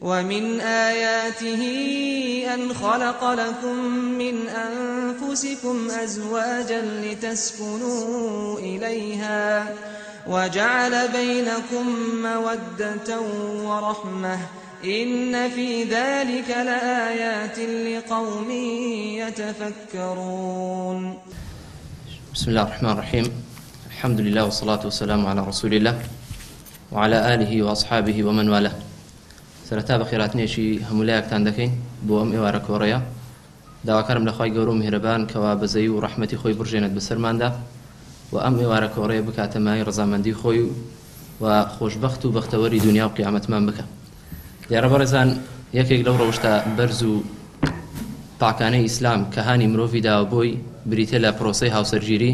ومن آياته أن خلق لكم من أنفسكم أزواجا لتسكنوا إليها وجعل بينكم مودة ورحمة إن في ذلك لآيات لقوم يتفكرون بسم الله الرحمن الرحيم الحمد لله والصلاة والسلام على رسول الله وعلى آله وأصحابه ومن والاه سەرەتا بە خێراتنێکی هەمولایەکتان دەکەین بۆ ئەم ئێوارە کۆڕەیە داواکارم لەخوای گەورە و میهرەبان کەوا بەزەی و ڕحمەتی خۆی بژێنێت بەسەرماندا و ئەم ئێوارە کۆڕەیە بکاتەمای ڕزامەندی خۆی و خۆشببخت و بەختەوەری دنیا و قیامەتمان بکە دیارە بەڕێزان یەکێک لەو ڕەوشتا بەرز و پاکانەی ئیسلام کە هاانی مرۆڤی داوەبۆی بریتە لە پرۆسی هاوسەرگیری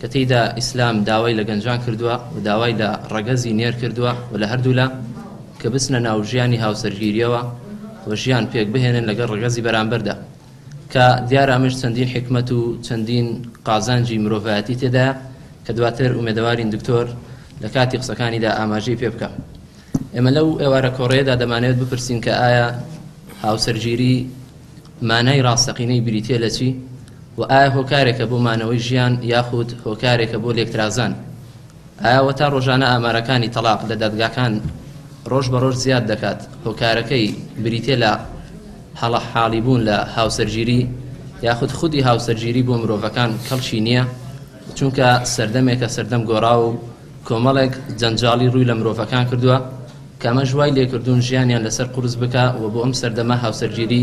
کە تێیدا ئیسلام داوای لە گەنجان کردووە و داوای لە ڕگەزی نێر کردووە و لە هەردوو لە کە بچنە ناوژیانی هاوسەرگیریەوە و ژیان پێک بهێنن لەگەڵ ڕگەزی بەرامبەردا کە دیارە ئەمش چەندین حکمت و چەندین قازانجی مرۆڤایەتی تێدا کە دواتر ئومێدەوارین دکتۆر لە کاتی قسەکانیدا ئاماژەی پێ بکە ئێمە لەو ئێوارە کۆڕێدا دەمانێت بپرسین کە ئایا هاوسەرگیری مانای ڕاستەقینەی بریتە لە چی و ئایا هۆکارێکە بۆ مانەوەی ژیان یاخود هۆکارێکە بۆ لێکترازان ئایاوە تا ڕۆژانە ئامارەکانی تەلاق لە دادگاکان ڕۆژ بە ڕۆژ زیاد دەکات هۆکارەکەی بریتێ لە هەڵە حاڵی بوون لە هاوسەرگیری یاخود خودی هاوسەرگیری بۆ مرۆڤەکان کەڵشی نییە چونکە سەردەمێکە سەردەم گۆڕا و کۆمەڵێک جەنجالی ڕووی لە مرۆڤەکان کردووە کەمە ژوای لێکردوون ژیانیان لەسەر قرس بکە و بۆ ئەم سەردەمە هاوسەرگیری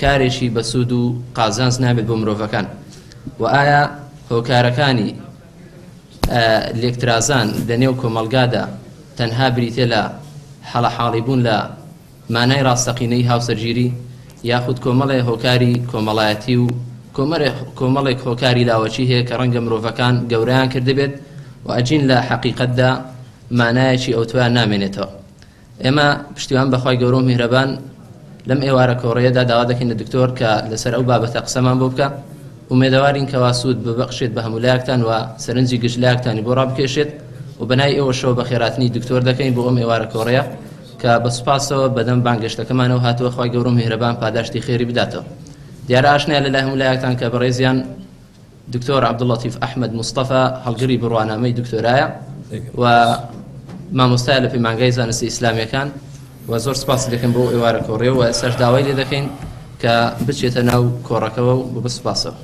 کارێکی بەسوود و قازانز نابێت بۆ مرۆڤەکان و ئایا هۆکارەکانی لێکترازان لە نێو کۆمەلگادا تەنها بریتێ لە حەڵە حاڵی بوون لە مانای ڕاستەقینەی هاوسەرگیری یاخود کۆمەڵێ هۆکاری کۆمەڵایەتی و کۆمەڵێک هۆکاری داوەچی هەیە کە ڕەنگە مرۆڤەکان گەوریان کردبێت و ئەجین لە حەقیقەتدا مانایەکی ئەوتویان نامێنێتەوە ئێمە پشتیوان بەخوای گەورۆ میهرەبان لەم ئێوارە کۆڕەیەدا داوا دەکەین لە دکتۆر کە لەسەر ئەو بابەتە قسەمان بۆ بکە ومێدەوارین کەوا سوود ببەخشێت بە هەمولاکتان و سەرنجی گشلاکتانی بۆ ڕابکێشێت و بەنای ئێوە شەوە بە خێراتنی دکتۆر دەکەین بۆ ئەم ئێوارە کۆڕەیە کە بە سوپاسەوە بەدەم بانگەشتەکەمانەوە هاتووە خی گەورم هێرەبان پاداشتی خێری بداتەوە دیارە ئاشنیان لە لای هەمولایەکتان کە بەڕێزیان دکتۆر عبدڵاتیف ئەحمد مستەفا هەڵگری بڕوانامەی دکتۆرایە و مامۆستایە لە پەیمانگای زانستی ئیسلامیەکان و زۆر سپاس دەکەن بۆ ئێوارە کۆڕێ و سەر داوای لێ دەکەین کە بچێتە ناو کۆڕەکەەوە و بسپاسەوە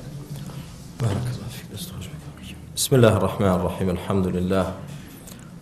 بسم الله الرحمن الرحيم الحمد لله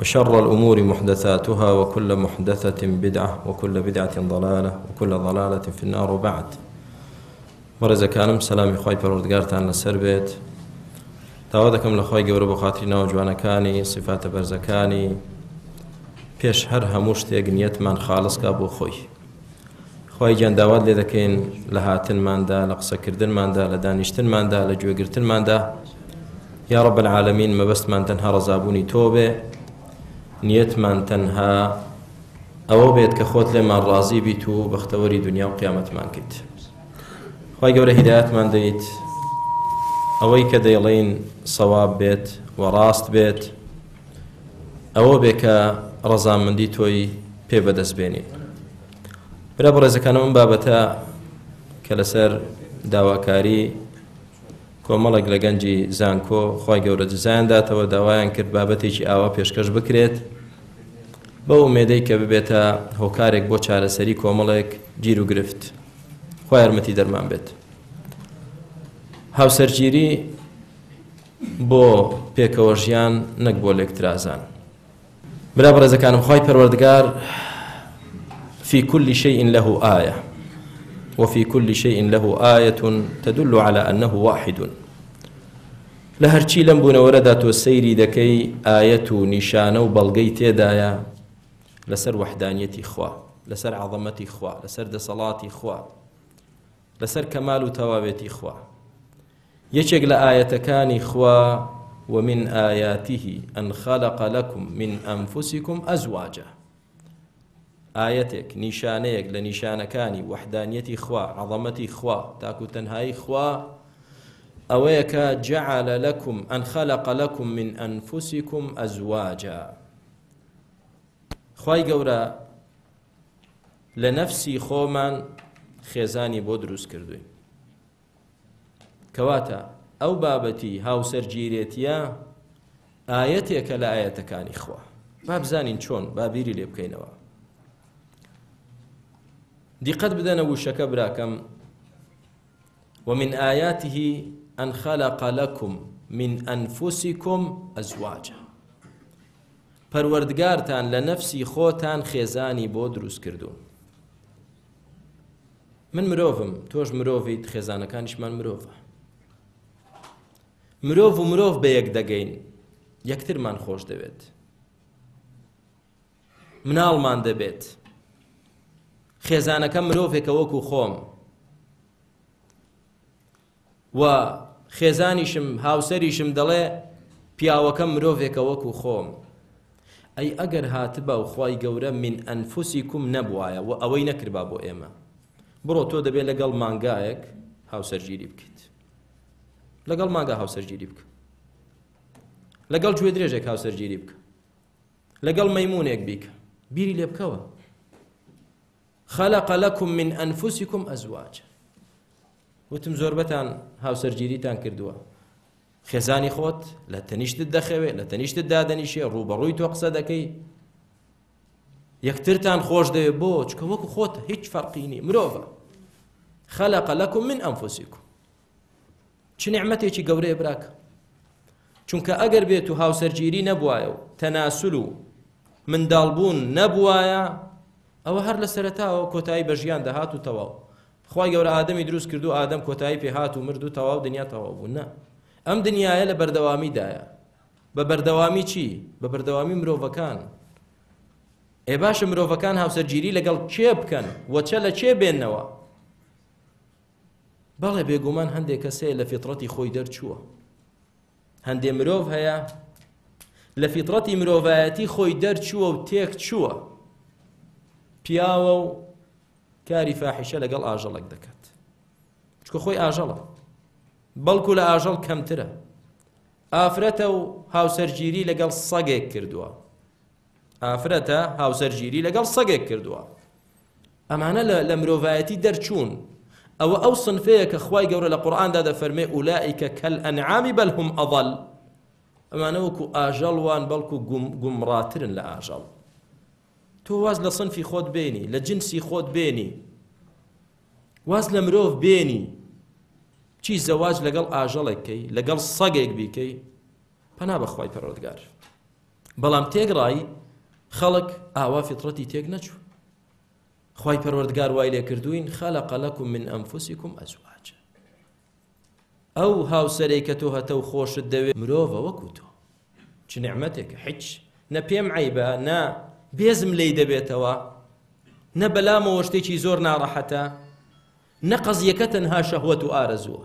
وشر الأمور محدثاتها وكل محدثة بدعة وكل بدعة ضلالة وكل ضلالة في النار وبعد مرزا كانم سلامی خی پەرۆردگارتان لەسەر بێت داوا دەکەم لە خی گەورە بۆ خااتری ناو جوانەکانی سفاتە بەرزەکانی پێش هەر هەموو شتێک نیەتمان خاڵسکا بۆ خۆی خی گیان داوات لێ دەکەین لە هاتنماندا لە قسەکردنماندا لە دانیشتنماندا لە گوێگرتنماندا یاڕە بەعاالمین مەبەستمان تەنها ڕزابوونی تۆ بێ نیەتمان تەنها ئەوە بێت کە خۆت لێمان ڕازی بیت و بەختەوەری دنیا و قیامەتمان کەیت خی گەورە هیداەتمان دەیت ئەوەی کە دەیڵین سەواب بێت و ڕاست بێت ئەوە بێکە ڕەزامەندی تۆی پێ بەدەستبێنی برا بڕێزەکانە من بابەتە کە لەسەر داواکاری کۆمەڵک لە گەنجی زانکۆ خی گەورە جزایانداتەوە داوایان کرد بابەتێکی ئاوا پێشکەش بکرێت بەو مێدەی کە ببێتە هۆکارێک بۆ چارەسەری کۆمەڵێک گیر و گرفت خی یارمەتی دەرمان بێت هاوسەرگیری بۆ پێکەوە ژیان نەک بۆ لێکترازان برا بەڕێزەکانم خی پەروەردگار في كل شيء له آية وفي كل شيء له آية تدل على أنه واحد لە هەرچی لەم بوونەوەرەدا تۆ سەیری دەکەی ئاەت و نیشانە و بەڵگەی تێدایە لەسەر وەحدانیەتی خوا لەسەر عظەمەتی خوا لەسەر دەسەڵاتی خوا لەسەر کەمال و تەواوێتی خوا یەکێک لە ئاەتەکانی خوا ومن آياته أن خلق لكم من أنفسكم أزواجا ئاەتێک نیشانەیەک لە نیشانەکانی وەحدانیەتی خوا عظەمەتی خوا تاکو تەنهایی خوا ئەوەیە کە جەعالە لەکم ئەن خەلق لەکم من ئەنفوسیکم ئەزواجە خی گەورە لە نەفسی خۆمان خێزانی بۆ دروست کردوین کەواتە ئەو بابەتی هاوسەرگیرێتیە ئاەتێکە لە ئاەتەکانی خوا با بزانین چۆن بابیری لێ بکەینەوە دیقەت بدەنە وشەکە براکەم ومن آياته أن خلق لكم من أنفسكم أزواجا پەروەردگارتان لە نەفسی خۆتان خێزانی بۆ دروست کردو. من مرۆڤم تۆش مرۆڤیت خێزانەکانیشمان مرۆڤە. مرۆڤ و مرۆڤ بە یەک دەگەین یەکترمان خۆش دەوێت. مناڵمان دەبێت. خێزانەکە مرۆڤێکە وەکو خۆم. و خێزانیشم هاوسەریشم دەڵێ پیاوەکە مرۆڤێکە وەکو خۆم ئەی ئەگەر هاتبا و خی گەورە من ئەنفوسی کوم نەبوایە و ئەوەی نەکربا بۆ ئێمە بڕۆ تۆ دەبێت لەگەڵ مانگایەک هاوسەرگیری بکەیت لەگەڵ ماگە هاوسەرگیری بکە لەگەڵ گوێ درێژێک هاوسەرگیری بکە لەگەڵ مەمونونێک بیکە بیری لێ بکەوە خەلق لەکم من ئەنفوسیکم ئەزواجە وتم زۆربەتان هاوسەرگیریتان کردووە خێزانی خۆت لە تەنیشتت دەخەوێت لە تەنیشتت دادەنیشێ ڕوبەڕووی تۆ قسە دەکەی یەکترتان خۆش دەوێت بۆ چکە وەکو خۆت هیچ فەرقینی مرۆڤ خەلق لەکم من ئەمفوسیکم چ نعمەتێکی گەورەیە براکە چونکە ئەگەر بێت و هاوسەرگیری نەبوایە و تەناسل و منداڵبوون نەبوایە ئەوە هەر لە سەرتاوە کۆتایی بە ژیان دەهات و تەواو خی گەورە ئادەمی دروست کردو ئادەم کۆتایی پێهات و مرد و تەواو دنیا تەواو بوو نە ئەم دنیاە لە بەردەوامیدایە بە بەردەوامی چی بە بەردەوامی مرۆڤەکان ئێ باشە مرۆڤەکان هاوسەرگیری لەگەڵ کێ بکەن وەچە لە کێ بێننەوە بەڵێ بێگومان هەندێک کەسەیە لە فیتڕەتی خۆی دەرچووە هەندێ مرۆڤ هەیە لە فیتڕەتی مرۆڤایەتی خۆی دەرچووە و تێک چووە پیاوە و کاری فاحشە لەگەڵ ئاژەڵک دەکات چکە خۆی ئاژەڵە بەڵکو لە ئاژەڵ کەمترە ئافرەتە و هاوسەرگیری لەگەڵ سەگێک کردووە ئافرەتە هاوسەرگیری لەگەڵ سەگێک کردووە ئەمانە لە مرۆڤایەتی دەرچوون ئەوە ئەو سنفەیە کە خی گەورە لە قورآاندا دەفەرمێ ئولائیکە کەل ئەنعامی بەلهم ئەڵ ئەمانە وەکو ئاژەڵوان بەڵکو گومڕاترن لە ئاژەڵ تۆ واز لە سنفی خۆت بێنی لە جنسی خۆت بێنی واز لە مرۆڤ بێنی چی زەواج لەگەڵ ئاژەڵێککەی لەگەڵ سەگێک بیکەی پەنا بەخوای پەرۆدگار بەڵام تێگڕایی خەڵک ئاوا فیتڕەتی تێک نەچوو خی پەروەردگار وای لێ کردوین خەلق لەکم من ئەمفوسیکم ئەزواجە ئەو هاوسەرەی کە تۆ هەتە و خۆشت دەوێت مرۆڤە وەکو تۆ چ نعمەتێک هیچ نە پێم عیبە نا بێزم لی دەبێتەوە نە بەلامەوە شتێکی زۆر ناڕەحەتە نە قەزیەکە تەنها شەهوەت و ئارەزووە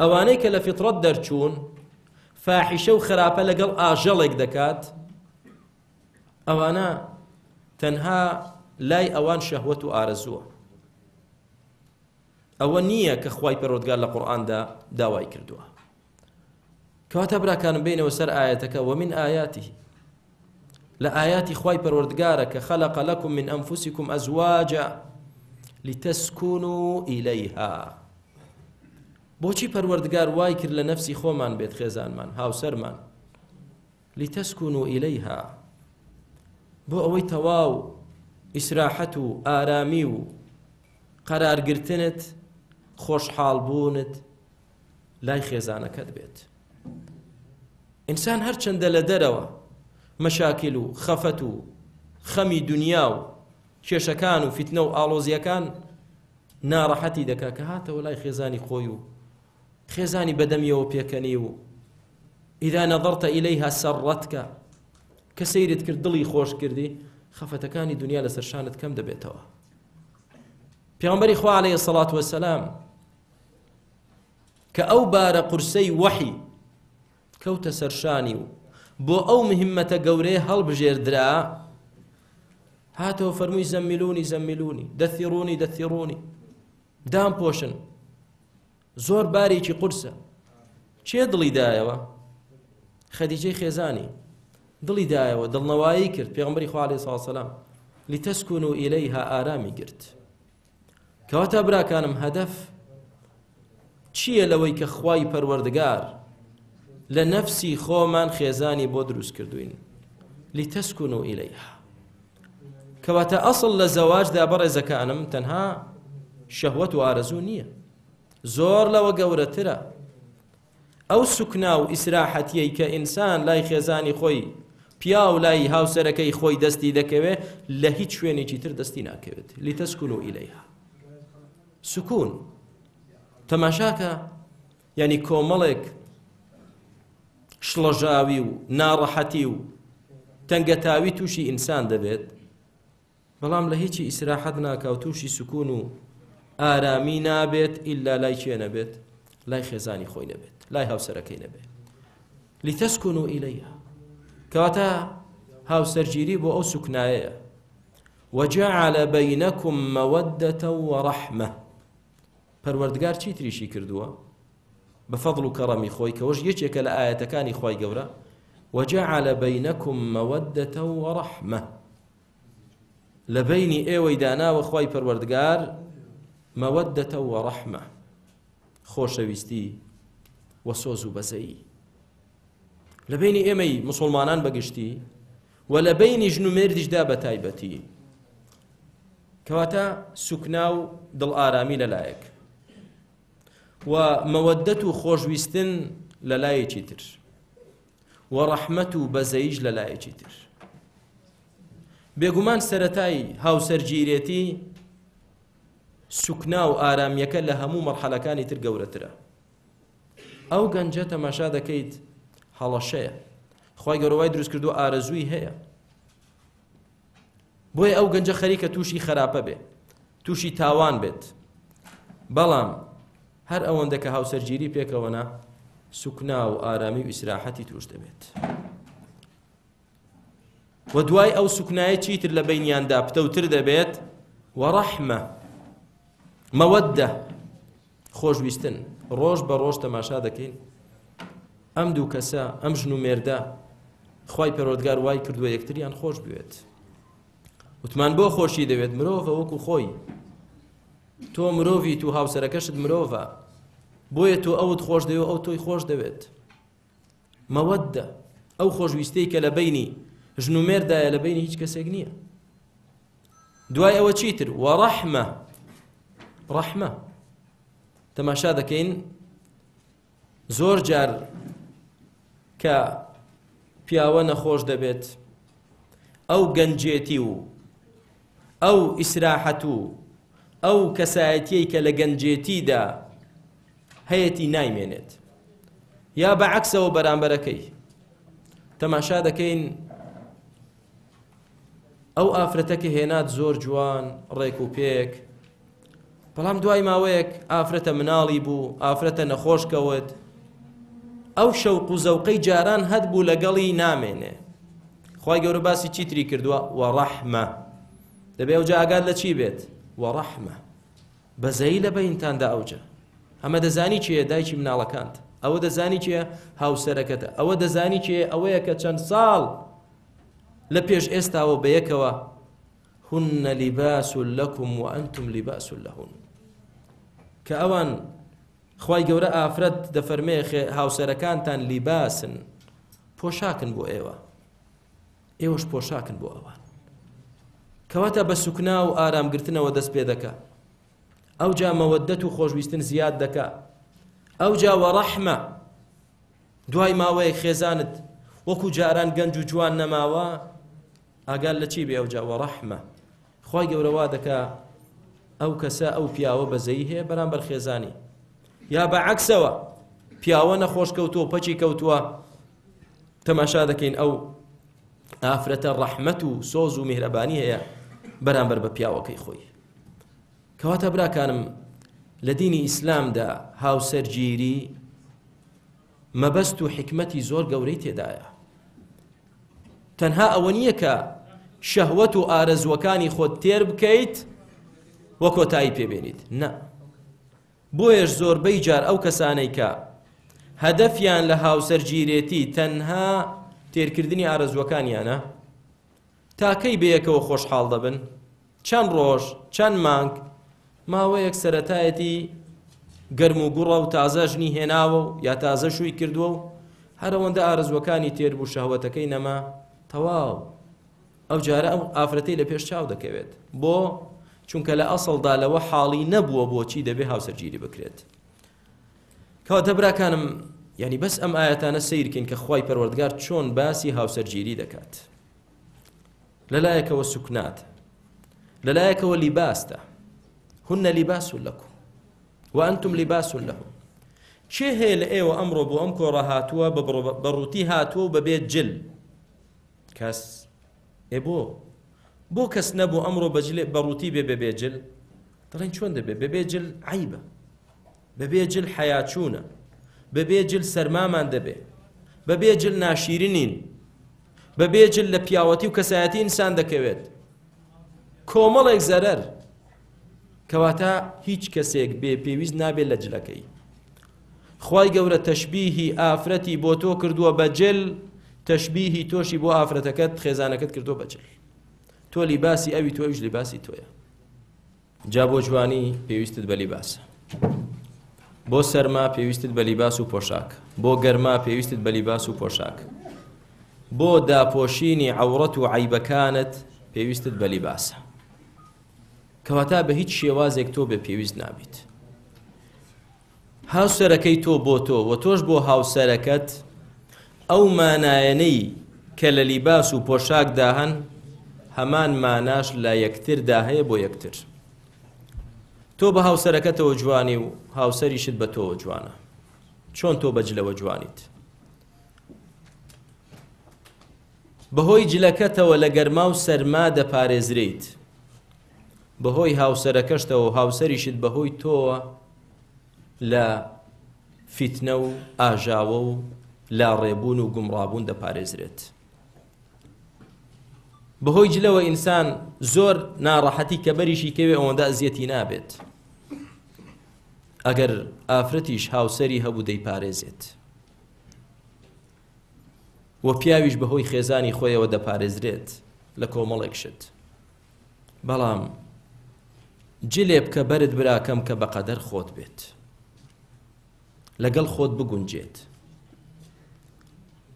ئەوانەی کە لە فیترەت دەرچوون فاحیشە و خراپە لەگەڵ ئاژەڵێک دەکات ئەوانە تەنها لای ئەوان شەهوەت و ئارەزووە ئەوە نییە کە خی پەرۆدگار لە قورآاندا داوای کردووە کەواتە براکانم بینەوە سەر ئاەتەکە وە من ئاياتی لە ئاياتی خی پەروەردگارە کە خەلق لەکم من ئەمفوسیکم ئەزواجە لتەسکون و ئیلەیها بۆچی پەروەردگار وای کرد لە نەفسی خۆمان بێت خێزانمان هاوسەرمان لتەسکون و ئیلەیها بۆ ئەوەی تەواو ئیسراحەت و ئارامی و قەرارگرتنت خۆشحاڵبوونت لای خێزانەکەت بێت. ئینسان هەرچەندە لە دەرەوە مەشاکل و خەفەت و خەمی دنیا و کێشەکان و فیتنە و ئاڵۆزیەکان ناڕەحەتی دەکا کە هاتەوە لای خێزانی خۆی و خێزانی بەدەمیەوە پێکەنی و ئیدا نەظڕتە ئیلەیها سەڕەتکە کە سەیرت کرد دڵی خۆش کردی خەفەتەکانی دنیا لەسەر شانت کەم دەبێتەوە پێغمبەری خوا عەلەیە سەڵات وەسەلام کە ئەو بارە قورسەی وەحی کەوتە سەرشانی و بۆ ئەو مهمەتە گەورەیە هەڵبژێردرا هاتەوە فەرمووی زەممیلونی زەممیلونی دەثیڕونی دەثیڕونی دام پۆشن زۆر بارێکی قورسە چێ دڵی دایەوە خەدیجەی خێزانی دڵی دایەوە دڵنەوایی کرد پێغمبەری خوالی ساسەلام لتەسکون و ئیلەیها ئارامی گرت کەواتە براکانم هەدەف چییە لەوەی کە خوای پەروەردگار لە نەفسی خۆمان خێزانی بۆ دروست کردوین لتەسکون و ئیلەیها کەواتە ئەسڵ لە زەواجدا بەڕێزەکانم تەنها شەهوت و ئارەزوو نییە زۆر لەوە گەورەترە ئەو سوکنا و ئیسراحەتیەی کە ئینسان لای خێزانی خۆی پیا و لای هاوسەرەکەی خۆی دەستی دەکەوێت لە هیچ شوێنێکی تر دەستی ناکەوێت لتەسکون و ئیلەیها سکون تەماشاکە ینی کۆمەڵێک شڵەژاوی و ناڕەحەتی و تەنگەتاوی تووشی ئینسان دەبێت بەڵام لە هیچی ئیسراحەت ناکە و تووشی سکون و ئارامی نابێت ئللا لای کێ نەبێت لای خێزانی خۆی نەبێت لای هاوسەرەکەی نەبێت لیتەسکون و ئیلەیە کەواتە هاوسەرگیری بۆ ئەو سوکنایەیە وجعل بينكم مودة ورحمة پروردگار چی تریشی کردووە بفضل و کەڕەمی خۆی کەەوەش یەکێکە لە ئاەتەکانی خی گەورە وەجعلە بینەکم مەوەدەتە و ڕەحمە لە بینی ئێوەی داناوە خی پەروەردگار مەوەدەتە و ڕەحمە خۆشەویستی وە سۆز و بەزەیی لە بینی ئێمەی مسلمانان بەگشتی و لە بینی ژن و مێردیشدا بە تایبەتی کەواتە سوکنا و دڵ ئارامی لەلایەک و مەودەت و خۆشویستن لە لایەکی تر و ڕەحمەت و بەزەیش لە لایەکی تر بێگومان سەتای هاوسەرگیرێتی سوکنا و ئارامیەکە لە هەموو مەرحەلەکانی تر گەورەترە ئەو گەنجە تەماشا دەکەیت هەڵەشەیە خی گەڕۆوای دروست کردو ئارەزووی هەیە بۆیە ئەو گەنجە خەریکە تووشی خراپە بێ تووشی تاوان بێت بەڵام هەر ئەوەندەکە هاوسەرگیری پێکەوەنا سوکنا و ئارامی و ئیسراحەتی توش دەبێت. وە دوای ئەو سوکنایە چیتر لە بینیاندا پتەوتر دەبێت وەڕەحمە مەوەدە خۆشویستن ڕۆژ بە ڕۆژ تەماشا دەکەین ئەم دوو کەسە ئەم ژن و مێردا خی پەرۆدگار وای کردووە یەکتریان خۆش بوێت وتمان بۆ خۆشی دەوێت مرۆڤە وەکو خۆی تۆ مرۆڤی تو هاوسەرەکەشت مرۆڤە بۆیە تۆ ئەوت خۆش دەوێت ئەو تۆی خۆش دەوێت مەوەددە ئەو خۆشویستەی کە لە بینی ژنومێردایە لە بینی هیچ کەسێک نییە دوای ئەوە چیتر وەڕەحمە ڕەحمە تەماشا دەکەین زۆر جار کە پیاوە نەخۆش دەبێت ئەو گەنجێتی و ئەو ئیسراحەت و ئەو کەسایەتیەی کە لە گەنجێتیدا هەیەی نایمێنێت یا بەعکسەوە بەرامبەرەکەی تەماشا دەکەین ئەو ئافرەتەکە هێنات زۆر جوان ڕێک و پێک بەڵام دوای ماوەیەک ئافرەتە مناڵی بوو ئافرەتە نەخۆشکەوت ئەو شەوق و زەوقەی جاران هەت بوو لەگەڵی نامێنێ خی گەورە باسی چیتری کردووە وە ڕەحمە دەبێ ئەو جاگات لە چی بێت وەڕەحمە بەزەی لە بەینتاندا ئەوجە ئەمە دەزانی چیە دایکی مناڵەکانت ئەوە دەزانی چیە هاوسەرەکەتە ئەوە دەزانی چیە ئەوەیە کە چەند ساڵ لە پێش ئێستاوە بەیەکەوە هن لباس لكم وأنتم لباس لهن كأوان خواي جورا أفرد دفرمي هاوسركان تان لباسن پۆشاکن بۆ ئێوە ئێوەش پۆشاکن بۆ ئەوان کەواتە بە سوکنا و ئارامگرتنەوە دەست پێ دەکە ئەو جا مەوەدەت و خۆشویستن زیاد دەکا ئەو جاوە ڕەحمە دوای ماوەیە خێزانت وەکو جاران گەنج و جوان نەماوە ئاگال لە چی بێ ئەو جاوە ڕەحمە خی گەورەوا دەکا ئەو کەسە ئەو پیاوە بەزەی هەیە بەرامبەر خێزانی یا بە عکسەوە پیاوە نەخۆش کەوتووە پەچی کەوتووە تەماشا دەکەین ئەو ئافرەتە ڕەحمەت و سۆز و میهرەبانی هەیە بەرامبەر بە پیاوەکەی خۆی کەواتە براکانم لە دینی ئیسلامدا هاوسەرگیری مەبەست و حکمەتی زۆر گەورەی تێدایە تەنها ئەوە نییە کە شەهوەت و ئارەزوەکانی خۆت تێر بکەیت وە کۆتایی پێبێنیت نە بۆیەش زۆربەی جار ئەو کەسانەی کە هەدەفیان لە هاوسەرگیرێتی تەنها تێرکردنی ئارەزوەکانیانە تاکەی بەیەکەوە خۆشحاڵ دەبن چەند ڕۆژ چەند مانگ ماوەیەک سەتایەتی گەرم و گوڕە و تازە ژنی هێناوە و یا تازە شووی کردووە و هەرەوەندە ئارزوەکانی تێربوو شەهوەتەکەی نەما تەواو ئەو جارە ئەم ئافرەتی لە پێش چاو دەکەوێت بۆ چونکە لە ئەسڵدا لەوە حاڵی نەبووە بۆچی دەبێ هاوسەرگیری بکرێت کەواتە براکانم ینی بەس ئەم ئاەتانە سیرکن کە خی پەروەردگار چۆن باسی هاوسەرگیری دەکات. لەلایەکەوە سوکنات لەلایەکەوە لیباستە هن لیباس لەکو وأنتم لیباس لەهم چێ هەیە لە ئێوە ئەمڕۆ بۆ ئەم کۆڕە هاتووە بەڕووتی هاتووە و بەبێت جل کەس ئێ بۆ بۆ کەس نەبوو ئەمڕۆ بەجلێ بەڕووتی بێ بەبێ جل دەڵێن چۆن دەبێ بەبێ جل عیبە بەبێ جل حیاچوونە بەبێ جل سەرمامان دەبێ بەبێ جل ناشیرنین بە بێجل لە پیاوەتی و کەسایەتی ئینسان دەکەوێت کۆمەڵێک زەرەر کەواتە هیچ کەسێک بێ پێویست نابێت لە جلەکەی خی گەورە تەشببیهی ئافرەتی بۆ تۆ کردووە بەجل تەشببیهی تۆشی بۆ ئافرەتەکەت خێزانەکەت کردو بەجل تۆ لیباسی ئەوی تۆیش لیباسی تۆیە جا بۆ جوانی پێویستت بە لیباسە بۆ سەرما پێویستت بە لیباس و پۆشاک بۆ گەرما پێویستت بە لیباس و پۆشاک بۆ داپۆشینی عورەت و عیبەکانت پێویستت بە لیباسە کەواتا بە هیچ شێوازێک تۆ بە پێویست نابیت هاوسەرەکەی تۆ بۆ تۆ و تۆش بۆ هاوسەرەکەت ئەو مانایەنەی کە لە لیباس و پۆشاکدا هەن هەمان ماناش لا یەکتردا هەیە بۆ یەکتر تۆ بە هاوسەرەکەتەوە جوانی و هاوسەریشت بە تۆوە جوانە چۆن تۆ بەجلەوە جوانیت بەهۆی جلەکەتەوە لە گەرما و سەرما دەپارێزریت بەهۆی هاوسەرەکەشتەوە هاوسەریشت بەهۆی تۆوە لە فیتنە و ئاژاوە و لا ڕێبوون و گومڕابوون دەپارێزرێت بەهۆی جلەوە ئینسان زۆر ناڕەحەتی کە بەریشی کەوێ ئەوەندا ئەزیەتی نابێت ئەگەر ئافرەتیش هاوسەری هەبوو دەیپارێزێت و پیاویش بەهۆی خێزانی خۆیەوە دەپارێزرێت لە کۆمەڵێک شت بەڵام جلێ بکە بەرت براکەم کە بەقەدەر خۆت بێت لەگەڵ خۆت بگونجێت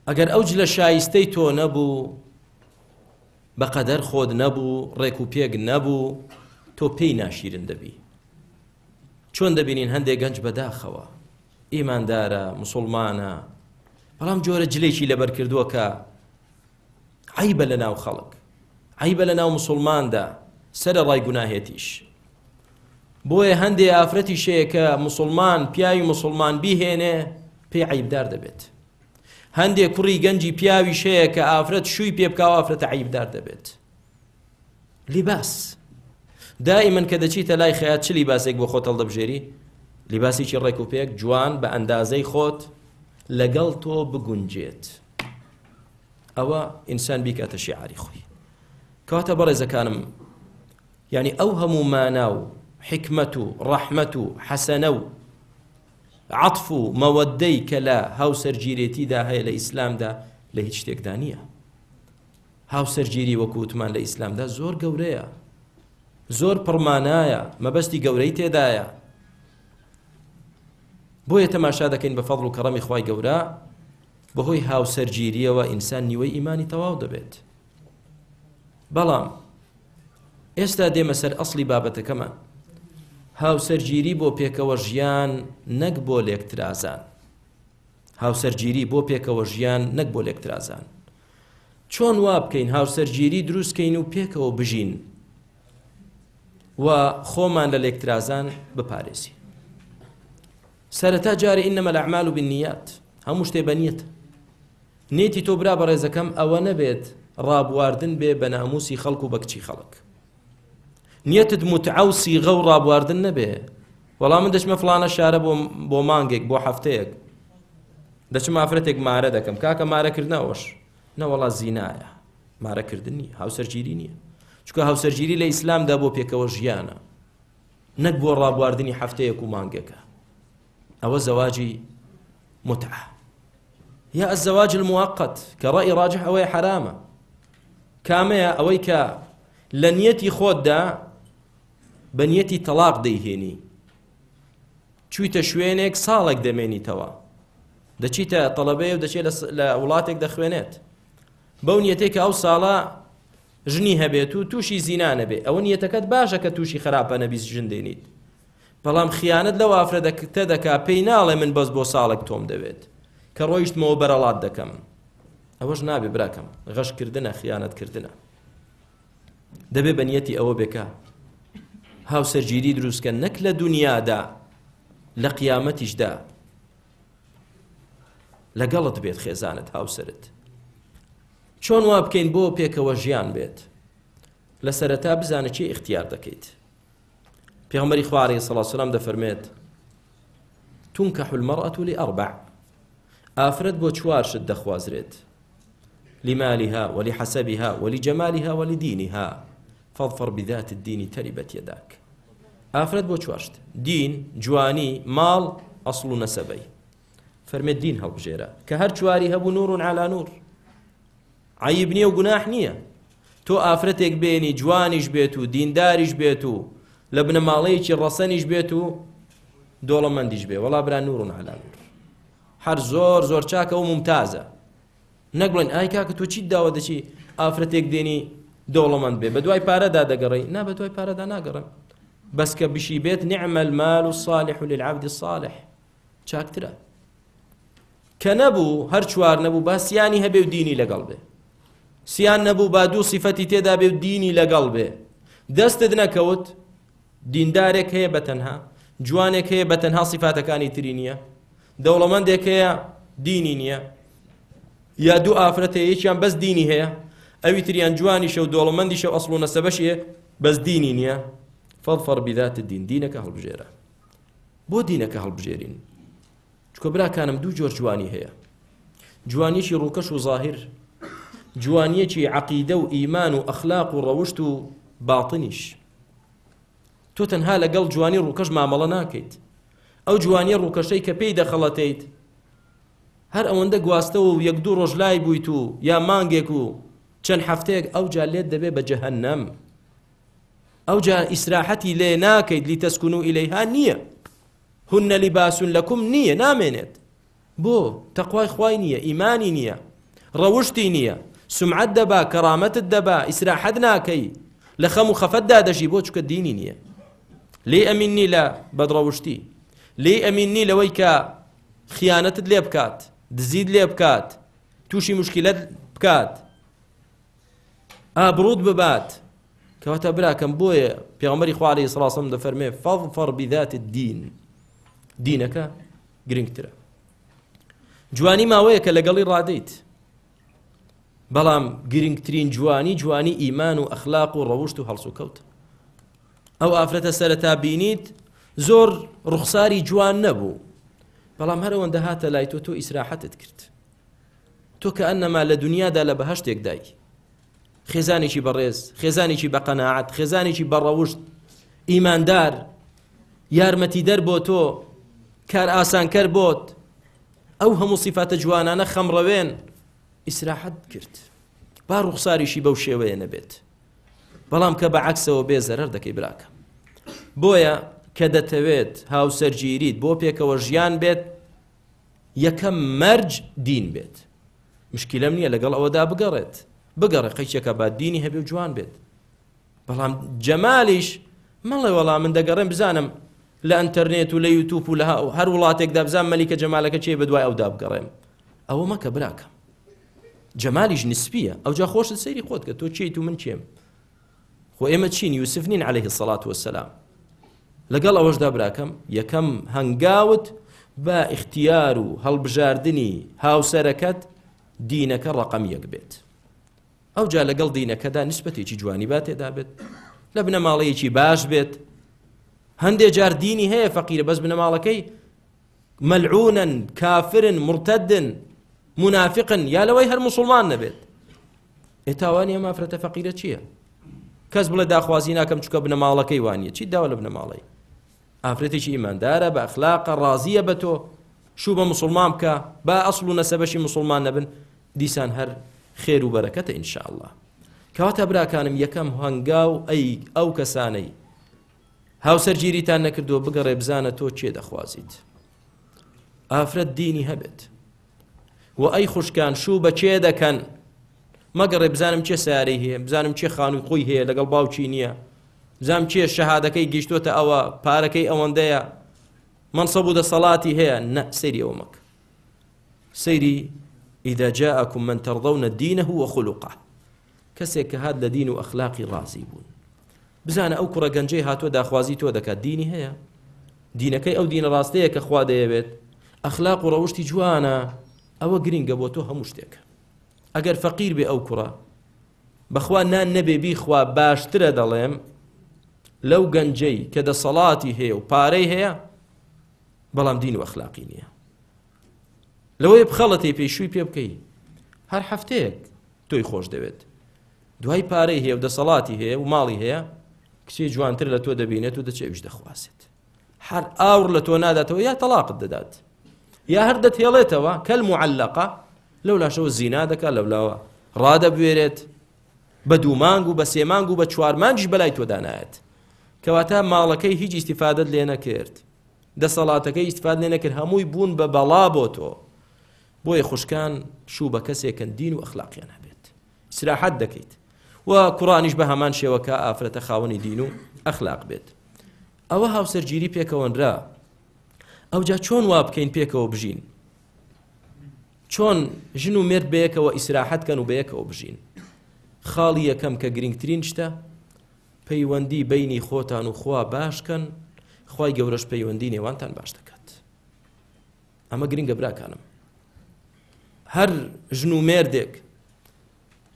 ئەگەر ئەو جلە شایستەی تۆ نەبوو بەقەدەر خۆت نەبوو ڕێک و پێک نەبوو تۆ پێی ناشیرن دەبی چۆن دەبینین هەندێک گەنج بەداخەوە ئیماندارە مسلمانە بەڵام جۆرە جلێکی لەبەر کردووە کە عیبە لە ناو خەڵک عیبە لە ناو مسلماندا سرە ڕای گوناهێتیش بۆیە هەندێک ئافرەتی شەیە کە مسلمان پیاوی مسلمان بیهێنێ پێی عیبدار دەبێت هەندێک کوڕی گەنجی پیاوی شەیە کە ئافرەت شووی پێبکاو ئافرەتە عیبدار دەبێت لیباس دائیمەن کە دەچیتە لای خەیات چ لیباسێک بۆ خۆتەڵ دەبژێری لیباسێکی ڕێک و پێک جوان بە ئەندازەی خۆت لەگەڵ تۆ بگونجێت ئەوە ئینسان بیکاتە شیعری خۆی کاتە بەڕێزەکانم ینی ئەو هەموو مانا و حکمت و ڕەحمەت و حەسەنە و عطف و مەوەدەی کە لە هاوسەرگیرێتیدا هەیە لە ئیسلامدا لە هیچ شتێکدا نییە هاوسەرگیری وەکووتمان لە ئیسلامدا زۆر گەورەیە زۆر پڕمانایە مەبەستی گەورەی تێدایە بۆیە تەماشا دەکەین بە فەڵ و کەڕەمی خی گەورە بەهۆی هاوسەرگیریەوە ئینسان نیوەی ئیمانی تەواو دەبێت بەڵام ئێستا دێمە سەر ئەسلی بابەتەکەمە هاوسەرگیری بۆ پێکەوە ژیان نەک بۆ لێکترازان هاوسەرگیری بۆ پێکەوە ژیان نەک بۆ لێکترازان چۆن وا بکەین هاوسەرگیری دروستکەین و پێکەوە بژین و خۆمان لە لێکترازان بپارێزی سەرەتا جارێ ئینەمە لە عمال و بنیات هەموو شتێ بەنیت نێتی تۆ برا بە ڕێزەکەم ئەوە نەبێت ڕابواردن بێ بە ناموسی خەڵکو بە کچی خەڵک نیەتت متعوسی غە و ڕابواردن نەبێ وەڵام من دەچمە فلانە شارە بۆ بۆ مانگێک بۆ هەفتەیەک دەچم ئافرەتێک مارە دەکەم کاکە مارەکردنەوەش نەوەڵا زینایە مارەکردنی هاوسەرگیری نییە چکە هاوسەرگیری لە ئیسلامدا بۆ پێکەوە ژیانە نەک بۆ ڕابواردنی هەفتەیەک و مانگەکە أو الزواج متعة يا الزواج المؤقت كرأي راجح أوي حرامة كامية أوي كا لنيتي خود دا بنيتي طلاق ديهيني چويتە شوێنێک ساڵێک دەمێنیتەوە دەچیتە تەڵەبەیە و دەچێت لە وڵاتێک دەخوێنێت بەو نیەتێک ئەو ساڵە ژنی هەبێت و تووشی زینا نەبێ ئەوە نیەتەکەت باشە کە تووشی خراپە نەبی ژندێنیت بەڵام خیانەت لەو ئافرەتە دەکا پێی ناڵێ من بەس بۆ ساڵێک تۆم دەوێت کە ڕۆیشتمەوە بەرەڵات دەکەم ئەوەش نابێ براکەم غەشکردنە خیانەتکردە دەبێ بەنیەتی ئەوە بێکا هاوسەرگیری دروستکە نەک لە دنیادا لە قیامەتیشدا لەگەڵت بێت خێزانت هاوسرت چۆن وا بکەین بۆ پێکەوە ژیان بێت لە سەرەتا بزانە چی اختیار دەکەیت پێغمبەری خوارێ سەڵاسلام دەفەرمێت تونکە حلمەڕەت و لی ئەربع ئافرەت بۆ چوارشت دەخوازرێت لمالها ولحسبها ولجمالها ولدينها فاظفر بذات الدين تربت يداك ئافرەت بۆ چوارشت دین جوانی ماڵ ئەسڵ و نەسەبەی فەرمێت دین هەڵبژێرە کە هەر چواری هەبوو نور على نور عیب نییە و گوناح نییە تۆ ئافرەتێک بێنی جوانیش بێت و دینداریش بێت و لە بنەماڵەیەکی ڕەسەنیش بێت و دۆڵەمەندیش بێ وڵا برا نورون علا نور هەر زۆر زۆر چاکە و ممتازە نەک بڵێن ئای کاکە تۆ چیت داوە دەچی ئافرەتێک دێنی دەوڵەمەند بێ بە دوای پارەدا دەگەڕی نا بە دوای پارەدا ناگەڕم بەس کە بشی بێت نعمە المال و صالح و للعبد الصالح چاکترە کە نەبوو هەر چوار نەبوو با سیانی هەبێ و دینی لەگەڵ بێ سیان نەبوو با دوو صفەتی تێدا بێ و دینی لەگەڵ بێ دەستت نەکەوت دیندارێک هەیە بەتەنها جوانێک هەیە بەتەنها سیفاتەکانی تری نییە دەوڵەمەندێک هەیە دینی نییە یا دوو ئافرەت هەیە یەکیان بەس دینی هەیە ئەوی تریان جوانی شە و دەوڵەمەندی شە ئەسڵ و نەسەبەشیە بەس دینی نییە فەڵفەڕ بیداتە دین دینەکە هەڵبژێرە بۆ دینەکە هەڵبژێرین چکۆ براکانم دوو جۆر جوانی هەیە جوانیشی ڕووکەش و ظاهر جوانیەکی عقیدە و ئیمان و ئەخلاق و ڕەوشت و باڵتنیش تۆ تەنها لەگەڵ جوانی ڕووکەش مامەڵە ناکەیت ئەو جوانیە ڕووکەشەی کە پێی دەخەڵەتیت هەر ئەوەندە گواستەوە و یەک دوو ڕۆژ لای بوویت و یا مانگێک و چەند هەفتەیەک ئەو جا لێت دەبێ بە جەهەنەم ئەو جا ئیسراحەتی لێ ناکەیت لی تەسکون و ئیلەیها نییە هونە لیباسون لەکوم نییە نامێنێت بۆ تەخوای خوای نییە ئیمانی نییە ڕەوشتی نییە سمعەت دەبا کەرامەتت دەبا ئیسراحەت ناکەی لە خەم و خەفەتدا دەژی بۆ چکە دینی نییە لێ ئەمیننی لە بەدڕەوشتی لێ ئەمیننی لەوەی کە خیانەتت لێ بکات دزید لێ بکات تووشی مشکلت بکات ئابرود ببات کەواتە براکەم بۆیە پێغمەری خوارێ سڵاسم دەفەرمێ فەڵ فەڕبیدات دین دینەکە گرنگترە جوانی ماوەیە کە لەگەڵی ڕادەیت بەڵام گرنگترین جوانی جوانی ئیمان و ئەخلاق و ڕەوشت و هەڵسوکەوتە ئەو ئافرەتە سەرەتا بینیت زۆر ڕوخساری جوان نەبوو بەڵام هەرەوەندە هاتە لای تۆ تۆ ئیسراحەتت کرد تۆ کە ئەنەما لە دنیادا لە بەهشتێک دای خێزانێکی بەڕێز خێزانێکی بە قەنەعات خێزانێکی بەڕەوشت ئیماندار یارمەتی دەر بۆ تۆ کار ئاسانکەر بۆت ئەو هەموو سیفاتە جوانانە خەمڕەوێن ئیسراحەت کرد با ڕوخساریشی بەو شێوەیە نەبێت بەڵام کە بە عکسەوە بێ زەرەر دەکەی براکە بۆیە کە دەتەوێت هاوسەرگیریت بۆ پێکەوە ژیان بێت یەکەم مەرج دین بێت مشکلم نییە لەگەڵ ئەوەدا بگەڕێت بگەڕێ قەیچەکە با دینی هەبێ و جوان بێت بەڵام جەمالیش مەڵێ وەڵام من دەگەڕێم بزانم لە ئەتەرنێت و لە یوتوب و لە هەر وڵاتێکدا بزان مەلیکە جەمالەکە چێ بەدوای ئەودا بگەڕێم ئەوە مەکە براکە جەمالیش نسپیە ئەوجا خۆشت سەیری خۆت کە تۆ چیت و من چێم خۆ ئێمە چین یوسف نین عليه سەڵات وسلام لەگەڵ ئەوەشدا براکەم یەکەم هەنگاوت بە اختیار و هەڵبژاردننی هاوسەرەکەت دینەکە ڕقم یەک بێت ئەو جا لەگەڵ دینەکەدا نسبەتێکی جوانی با تێدا بێت لە بنەماڵەیەکی باش بێت هەندێک جار دینی هەیە فەقیرە بەس بنەماڵەکەی مەلعونن کافرن مرتدن منافقن یا لەوەی هەر مسلمان نەبێت ئێتاوان ئێمە ئافرەتە فەقیرە چییە؟ کەس بڵێ داخوازی ناکەم چکە بنە ماڵەکەی وانە چی داوا لە بنە ماڵی ئافرەتێکی ئیماندارە بە ئەخلاقە ڕازیە بە تۆ شو بە مسلمان بکە با ئەسڵ و نەسەبەشی مسلمان نەبن دیسان هەر خێر و بەرەکەتە ئینشاءله کەواتە براکانم یەکەم هەنگاو ئەی ئەو کەسانەی هاوسەرگیریتان نەکردو بگەڕێ بزانە تۆ چێ دەخوازیت ئافرەت دینی هەبێت و ئەی خوشکان شو بە چێ دەکەن مەگەڕێ بزانم چێ ساری هەیە بزانم چێ خانووی خۆی هەیە لەگەڵ باوچی نییە زام چێ شەهادەکەی گەشتوتە ئەوە پارەکەی ئەوەندەیە منسە بوو دەسەڵاتی هەیە نە سەیری ئەوە مەک سەیری ئیدا جاءكم من ترضون دينه وخلقه کەسێک کە هات لە دین و ئەخلاقی ڕازی بوون بزانە ئەو کوڕە گەنجەی هاتووە داخوازی تۆ دەکات دینی هەیە دینەکەی ئەو دینە ڕاستەیە کە خوا دەیەوێت ئەخلاق و ڕەوشی جوانە ئەوە گرینگە بۆ تۆ هەموو شتێکە ئەگەر فەقیر بێ ئەو کوڕە بەخوا نان نەبێ بیخوا باشترە دەڵێم لەو گەنجەی کە دەسەڵاتی هەیە و پارەی هەیە بەڵام دین و ئەخلاقی نییە لەوەی بخەڵەتی پێشووی پێ بکەی هەر هەفتەیەک تۆی خۆش دەوێت دوای پارەی هەیە و دەسەڵاتی هەیە و ماڵی هەیە کچی جوانتر لە تۆ دەبینێت و دەچێویش دەخواسێت هەر ئاور لە تۆ ناداتەوە یا تەلاقت دەدات یا هەر دەتێڵێتەوە کەل معلقە لەو لاشەوە زینا دەکا لەولاوە ڕادەبوێرێت بە دوو مانگ و بە سێمانگ و بە چوارمانجیش بەلای تۆدانایەت کەواتە ماڵەکەی هیچ ئیسیفادت لێ نەکرد دەسەڵاتەکەی ئیسفاد لێ نەکرد هەمووی بوون بە بەڵا بۆ تۆ بۆیە خوشکان شوو بە کەسێکن دین و ئەخلاقیان هەبێت سراحەت دەکەیت و کوڕانیش بە هەمان شێوەکە ئافرەتە خاوەنی دین و ئەخلاق بێت ئەوە هاوسەرگیری پێکەوەنرا ئەوجا چۆن وا بکەین پێکەوە بژین چۆن ژن و مرد بەیەکەوە ئیسراحەتکەن و بەیەکەوە بژین خاڵی یەکەم کە گرنگترین شتە پەیوەندی بینی خۆتان و خوا باشکەن خی گەورەش پەیوەندی نێوانتان باش دەکات ئەمە گرنگە براکانم هەر ژن و مێردێک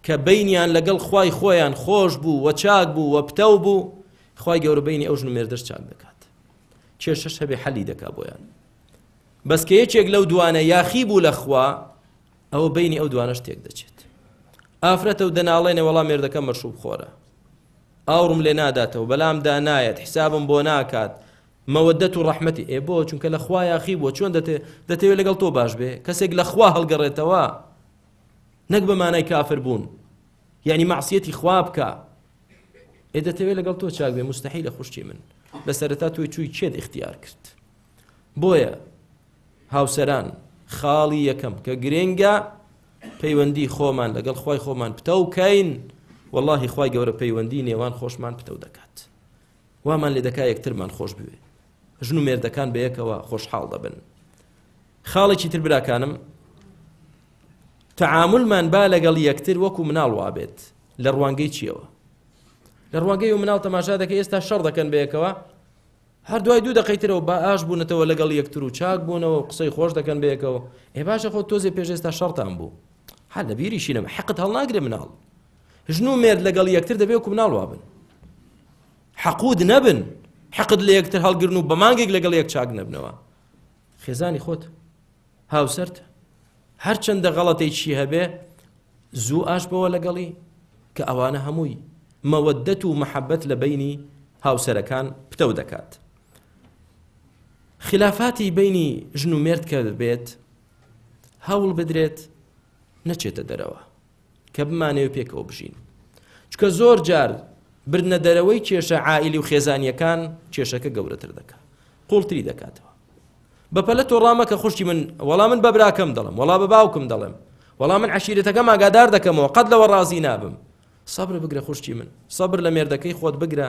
کە بینیان لەگەڵ خوای خۆیان خۆش بوو وە چاک بوو وە پتە بوو خی گەورە بینی ئەو ژن و مێردەش چاک دەکات کێشەش هەبێ حەلی دەکا بۆیان بەسکە یەکێک لەو دوانە یاخی بوو لە خوا ئەوە بینی ئەو دوانە شتێک دەچێت ئافرەتە و دەناڵێنێ وەڵام مێردەکە مەشوب خۆرە ئاورم لێ ناداتەوە بەلامدا نایەت حیسابم بۆ ناکات مەودەت و ڕحمەتی ئێ بۆ چونکە لە خوا یاخی بۆ چۆن دەتەوێت لەگەڵ تۆ باش بێ کەسێک لە خوا هەڵگەڕێتەوە نەک بەمانای کافر بوون یعنی معسیەتی خوا بکە ئێ دەتەوێت لەگەڵ تۆ چاک بێ مستحی لە خوشتی من لە سەرەتا توی چووی چێت اختیار کرد بۆیە هاوسەران خاڵی یەکەم کە گرنگە پەیوەندی خۆمان لەگەڵ خی خۆمان پتە وکەین واللهی خی گەورە پەیوەندی نێوان خۆشمان پتە دەکات وامان لێ دەکا یەکترمان خۆش بوێ ژن و مێردەکان بە یەکەوە خۆشحاڵ دەبن خاڵێکی تر براکانم تعاملمان با لەگەڵ یەکتر وەکو مناڵ وابێت لە ڕوانگەی چیەوە لە ڕوانگەی و مناڵ تەماشا دەکە ئێستا شەڕ دەکەن بەیەکەوە هەر دوای دوو دەقیترەوە با ئاش بوونەتەوە لەگەڵ یەکتر و چاک بوونەوە قسەی خۆش دەکەن بەیەکەوە ێ باشە خۆ تۆزێ پێشێستا شەڕتان بوو هە لە بیریشینە حقت هەڵناگرێ مناڵ ژن و مێرد لەگەڵ یەکتر دەبێ و مناڵوا بن حەقود نەبن حقت لە یەکتر هەڵگرن و بەمانگێک لەگەڵ یەک چاک نەبنەوە خێزانی خۆت هاوسرد هەرچەندە غەڵەتی چی هەبێ زوو ئاش بەوە لەگەڵی کە ئەوانە هەمووی مەوەدەت و محەبەت لە بینی هاوسەرەکان پتە دەکات. خلافاتی بینی ژن و مرد کە بێت هەوڵ بدرێت نەچێتە دەرەوە کە بمانەوە پێکەوە بژین چکە زۆر جار برنە دەرەوەی کێشە عائلی و خێزانیەکان کێشەکە گەورەتر دەکات قوڵتری دەکاتەوە بەپەلە تۆ ڕامەکە خوشتی من وەڵام من بەبراکەم دەڵم وڵا بە باوکم دەڵم وەڵام من عشیرەتەکەم ئاگادار دەکەمەوە قەت لەوە ڕازی نابم سەبر بگرە خوشتی من سەبر لە مێردەکەی خۆت بگرە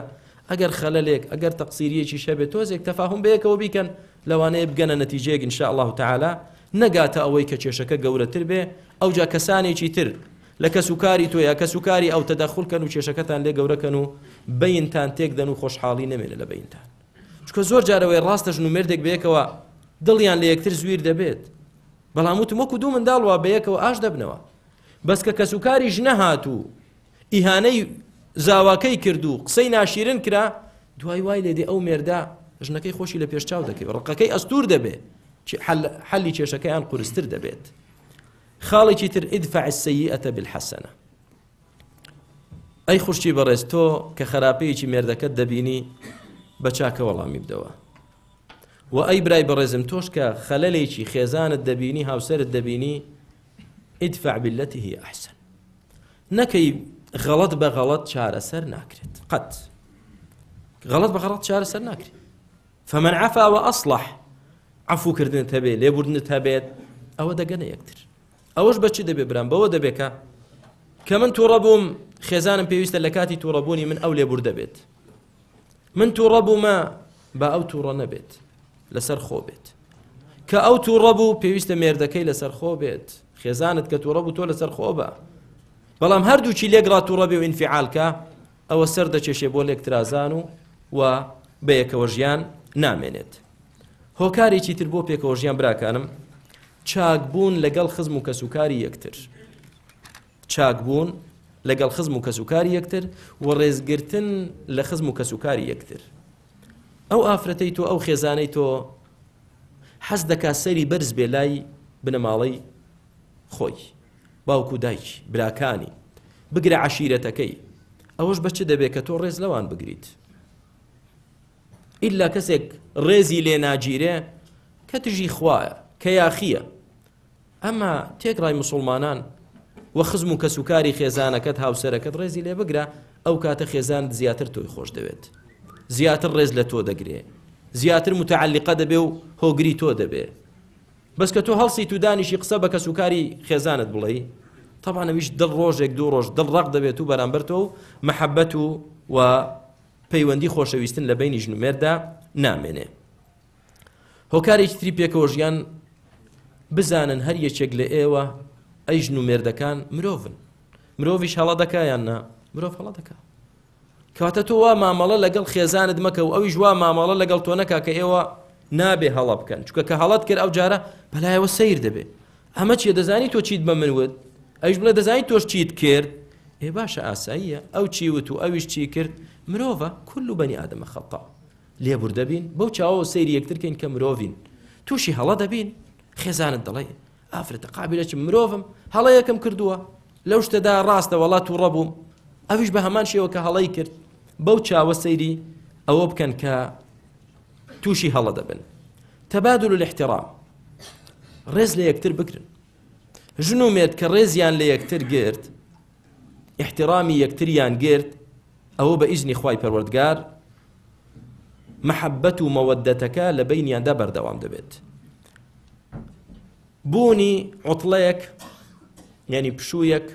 ئەگەر خەلەلێک ئەگەر تەقسیریەکی شەبێت تۆزێک تەفاهم بەیەکەوە بیکەن لەوانەیە بگەنە نەتیجەیەک انشاء الله تعالا نەگاتە ئەوەی کە کێشەکە گەورەتر بێ ئەو جا کەسانێکی تر لە کەس وکاری تۆ یا کەس وکاری ئەو تەداخولکەن و کێشەکەتان لێ گەورەکەن و بینتان تێکدەن و خۆشحاڵی نەمێنە لە بینتان چکە زۆر جارەوەی ڕاستە ژن و مردێک بەیەکەوە دڵیان لە یەکتر زویر دەبێت بەڵام وتم وەکو دوو منداڵوە بەیەکەوە ئاش دەبنەوە بەس کە کەسوکاری ژ نەهات و ئیهانەی زاواکەی کرد و قسەی ناشیرن کرا دوای وای لێدێ ئەو مێردا ژنەکەی خۆشی لە پێشچاو دەکەوێت ڕقەکەی ئەستور دەبێت حەلی کێشەکەیان قورستر دەبێت خاڵێکی تر ئیدفع السەیئەتە بالحەسەنە ئەی خوشتی بەڕێز تۆ کە خراپەیەکی مێردەکەت دەبینی بە چاکە وەڵامی بدەوە و ئەی برای بەڕێزم تۆش کە خەلەلێکی خێزانت دەبینی هاوسرت دەبینی ئیدفع بالەتی هی ئەحسن نەکەی غەڵت بە غەڵت چارەسەر ناکرێت قەت غەڵت بە غەڵت چارەسەر ناکرێت فمن عفاوە ئەسلح عفوکردن هەبێ لێبوردنت هەبێت ئەوە دەگەنە یەکتر ئەوەش بەچی دەبێ برم بەوە دەبێکە کە من تووڕە بووم خێزانم پێویستە لە کاتی تووڕەبوونی من ئەو لێبور دەبێت من تووڕە بوومە بە ئەو تووڕە نەبێت لەسەر خۆ بێت کە ئەو تووڕە بوو پێویستە مێردەکەی لەسەر خۆ بێت خێزانت کە تووڕە بوو تۆ لەسەر خۆ بە بەڵام هەردووچی لێگرات و ڕەبێ و ئینفیعالکە ئەوە سەر دەچێشێ بۆ لێکترازان و و بەیەکەوە ژیان نامێنێت هۆکارێکی تر بۆ پێکەوە ژیان براکانم چاکبوون لەگەڵ خزم و کەسوکاری یەکتر چاکبوون لەگەڵ خزم و کەسوکاری یەکتر و ڕێزگرتن لە خزم و کەسوکاری یەکتر ئەو ئافرەتەی تۆ ئەو خێزانەی تۆ حەز دەکا سەری بەرز بێ لای بنەماڵەی خۆی باوکو دایک براکانی بگرە عشیرەتەکەی ئەوەش بەچ دەبێت کە تۆ ڕێز لەوان بگریت ئیلا کەسێک ڕێزی لێ ناگیرێ کە تژی خوایە کە یاخیە ئەمە تێکڕای مسلمانان وە خزم و کەسوکاری خێزانەکەت هاوسەرەکەت ڕێزی لێ بگرە ئەو کاتە خێزان زیاتر تۆی خۆش دەوێت زیاتر ڕێز لە تۆ دەگرێ زیاتر متعلقە دەبێ و هۆگری تۆ دەبێت بەس کە تۆ هەڵسی تو دانیشی قسە بە کە سوکاری خێزانت بڵێ تەبانەویش دڵ ڕۆژێک دوو ڕۆژ دڵ ڕق دەبێت و بەرامبەرەوە و محەبەت و و پەیوەندی خۆشەویستن لە بینی ژنومێردا نامێنێ هۆکارێکی تری پێکەوە ژیان بزانن هەر یەکێک لە ئێوە ئەی ژنومێردەکان مرۆڤن مرۆڤش هەڵا دەکایاننا مرۆڤ هەڵا دەکات کاتە تۆ وا مامەڵە لەگەڵ خێزانت مەکە و ئەوی ژوا مامەڵە لەگەڵ تۆ نەکا کە ئێوە نابێ هەڵە بکەن چکە کە هەڵات کرد ئەو جارە بەلایەوە سیر دەبێ ئەمە چیە دەزانی تۆ چیت بە منوت ئەوش بڵێ دەزانی تۆش چیت کرد ئێ باشە ئاساییە ئەو چی وت و ئەویش چی کرد مرۆڤە کل و بەنی ئادەمە خەڵتا لێبور دەبین بەو چاوە سەیری یەکترکەین کە مرۆڤین تووشی هەڵە دەبین خێزانت دەڵێ ئافرەتە قابلە چ مرۆڤم هەڵە یەکەم کردووە لەو شتەدا ڕاستە وڵات و ڕەبووم ئەویش بە هەمان شێوە کە هەڵی کرد بەو چاوە سەیری ئەوە بکەن کە تووشی هەڵە دەبن تەبادل و الاحترام ڕێز لە یەکتر بکرن ژنومێت کە ڕێزیان لە یەکتر گرت احترامی یەکتریان گرت ئەوە بە ئیزنی خی پەروەردگار محەبەت و مەوەدەتەکە لە بینیاندا بەردەوام دەبێت بوونی عوتڵەیەک یعنی پشوویەک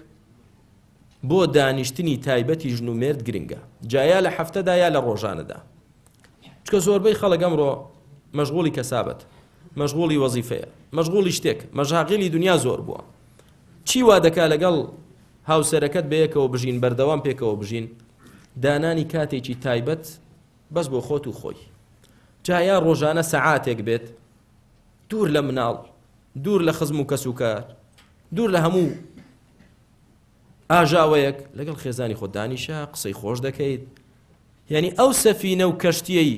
بۆ دانیشتنی تایبەتی ژن و مرد گرنگە جایا لە هەفتەدا یا لە ڕۆژانەدا چکە زۆربەی خەڵگەم ڕۆ مەژغوڵی کەسابەت مەژغوڵی وەزیفەیە مەژغوڵی شتێک مەژاغیلی دنیا زۆر بووە چی وا دەکا لەگەڵ هاوسەرەکەت بەیەکەوە بژین بەردەوام پێکەوە بژین دانانی کاتێکی تایبەت بەس بۆ خۆت و خۆی جایا ڕۆژانە سەعاتێک بێت دوور لە مناڵ دوور لە خزم و کەسوکار دوور لە هەموو ئاژاوەیەک لەگەڵ خێزانی خۆ دانیشە قسەی خۆش دەکەیت یعنی ئەو سەفینە و کەشتیەی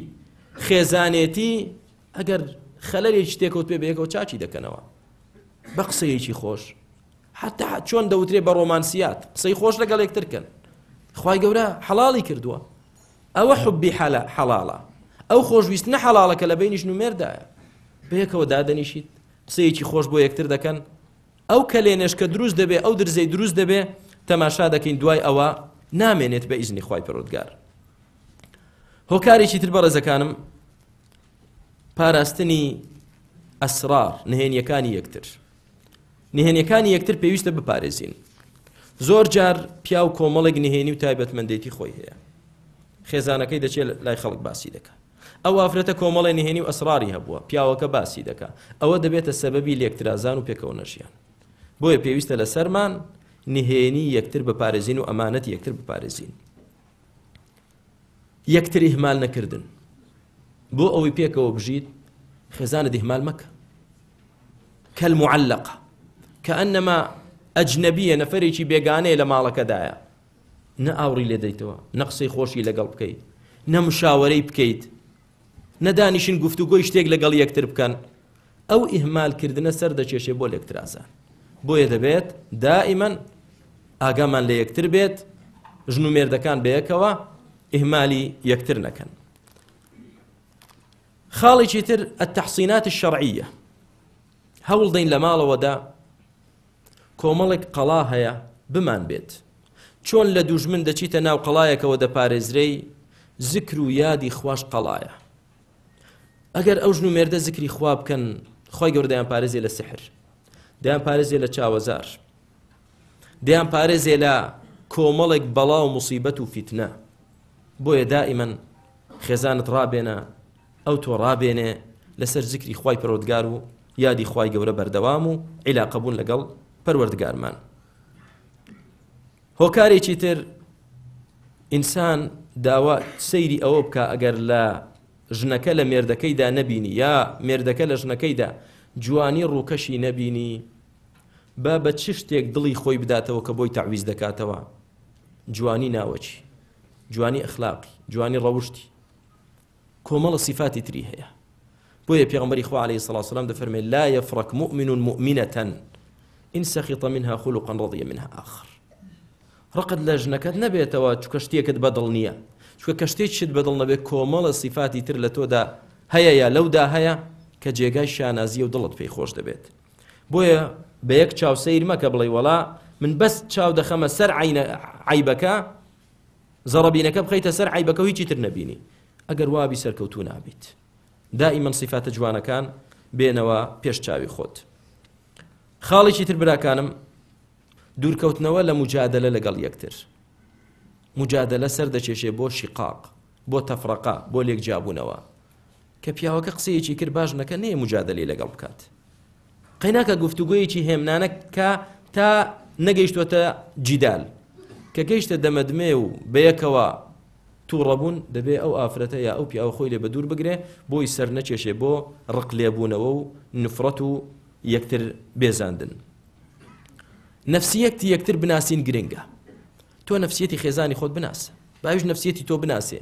خێزانێتی ئەگەر خەلەرێک شتێکوت پێ بەیەکەوە چاچی دەکەنەوە بە قسەیەکی خۆش حتا چۆن دەوترێ بە ڕۆمانسیات قسەی خۆش لەگەڵ یەکترکەن خی گەورە حەڵی کردووە ئەوە حبی حەلا حەڵاڵە ئەو خۆشویست نە حەڵالەکە لە بینیش نوێردایە بەیەکەوە دادەنیشیت قسەیەکی خۆش بۆ یەکتر دەکەن ئەو کە لێنێش کە دروست دەبێ ئەو درزەی دروست دەبێ تەماشا دەکەین دوای ئەوە نامێنێت بە ئیزنی خی پرۆودگار هۆکارێکی تر بەڕێزەکانم پاراستنی ئەسرار نهێنیەکانی یەکتر نهێنیەکانی یەکتر پێویستە بپارێزین زۆر جار پیا و کۆمەڵێک نهێنی و تایبەتمەندێتی خۆی هەیە خێزانەکەی دەچێت لای خەڵک باسی دەکات ئەو ئافرەتە کۆمەڵی نهێنی و ئەسراری هەبووە پیاوەکە باسی دەکا ئەوە دەبێتە سەبەبی لێکترازان و پێکەوە نەشیان بۆیە پێویستە لە سەرمان نهێنی یەکتر بپارێزین و ئەمانەت یەکتر بپارێزین یەکتری همان نەکردن بۆ ئەوەی پێکەوە بژیت خێزانە دیهمال مەکە کەل معلقە کە ئەنەما ئەجنەبیە نەفرێکی بێگانەیە لە ماڵەکەدایە نە ئاوری لێ دەیتەوە نە قسەی خۆشی لەگەڵ بکەیت نە مشاوەرەی بکەیت نەدانیشن گفتوگۆی شتێک لەگەڵ یەکتر بکەن ئەو ئیهمالکردنە سەر دەچێشێ بۆ لێکترازان بۆیە دەبێت دائیمەن ئاگامان لە یەکتر بێت ژن و مێردەکان بەیەکەوە ئیهمالی یەکتر نەکەن خاڵێکی تر التحسینات الشرعیە هەوڵ دەین لە ماڵەوەدا کۆمەڵێک قەڵا هەیە بمان بێت چۆن لە دوژمن دەچیتە ناو قەڵایەکەوە دەپارێزرەی زکر و یادی خوش قەڵایە ئەگەر ئەو ژن و مێردە زکری خوا بکەن خۆی گەوردەیان پارێزی لە سحر دەیان پارێزی لە چاوەزار دەیان پارێزێ لە کۆمەڵێک بەڵاو مصیبەت و فیتنە بۆیە دائیمەن خێزانت ڕابێنە ئەو تۆ ڕابێنێ لەسەر زیکری خی پەرۆدگار و یادی خی گەورە بەردەوام و عیلاقەبوون لەگەڵ پەروەردگارمان هۆکارێکی تر ئینسان داوا سەیری ئەوە بکە ئەگەر لە ژنەکە لە مێردەکەیدا نەبینی یا مێردەکە لە ژنەکەیدا جوانی ڕووکەشی نەبینی با بە چ شتێک دڵی خۆی بداتەوە کە بۆی تعویز دەکاتەوە جوانی ناوەچی جوانی ئەخلاقی جوانی ڕەوشتی کۆمەڵە سیفاتی تری هەیە بۆیە پێغمبەری خوا عليه الصلاة والسلام دەفەرمێ لا يفرق مؤمن مؤمنة إن سخط منها خلقا رضي منها آخر ڕقت لە ژنەکەت نەبێتەوە چکە شتێکت بەدڵ نییە چکە کەشتێکشت بەدڵ نەبێت کۆمەڵە سیفاتی تر لە تۆدا هەیە لەودا هەیە کە جێگای شانازیە و دڵت پێی خۆش دەبێت بۆیە بە یەک چاوسەیر مەکە بڵێ وڵا من بەس چاو دەخەمە سەر عیبەکە زەڕبینەکە بخیتە سەر عیبەکە هیچی تر نەبینی ئەگەر وابی سەرکەوتو نابیت دائیمەن سیفاتە جوانەکان بێنەوە پێش چاوی خۆت خاڵێکی تر براکانم دوورکەوتنەوە لە مجادلە لەگەڵ یەکتر مجادلە سەر دەچێشێ بۆ شقاق بۆ تەفرەقا بۆ لێکجابوونەوە کە پیاوەکە قسەیەکی کرد باش نەکە نەیە مجادلەی لەگەڵ بکات قەیناکە گفتوگویەکی هێمنانە کە تا نەگەیشتوەتە جیدال کە گەیشتە دەمەدمێ و بەیەکەوە تووڕەبوون دەبێ ئەو ئافرەتە یا ئەو پیاوە خۆی لێ بە دوور بگرێ بۆی سەر نەچێشێ بۆ ڕق لێبوونەوە و نفرەت و یەکتر بێزاندن نفسیەکتی یەکتر بناسیین گرنگە تۆ نفسیەتی خێزانی خۆت بناس باویش نفسیەتی تۆ بناسێ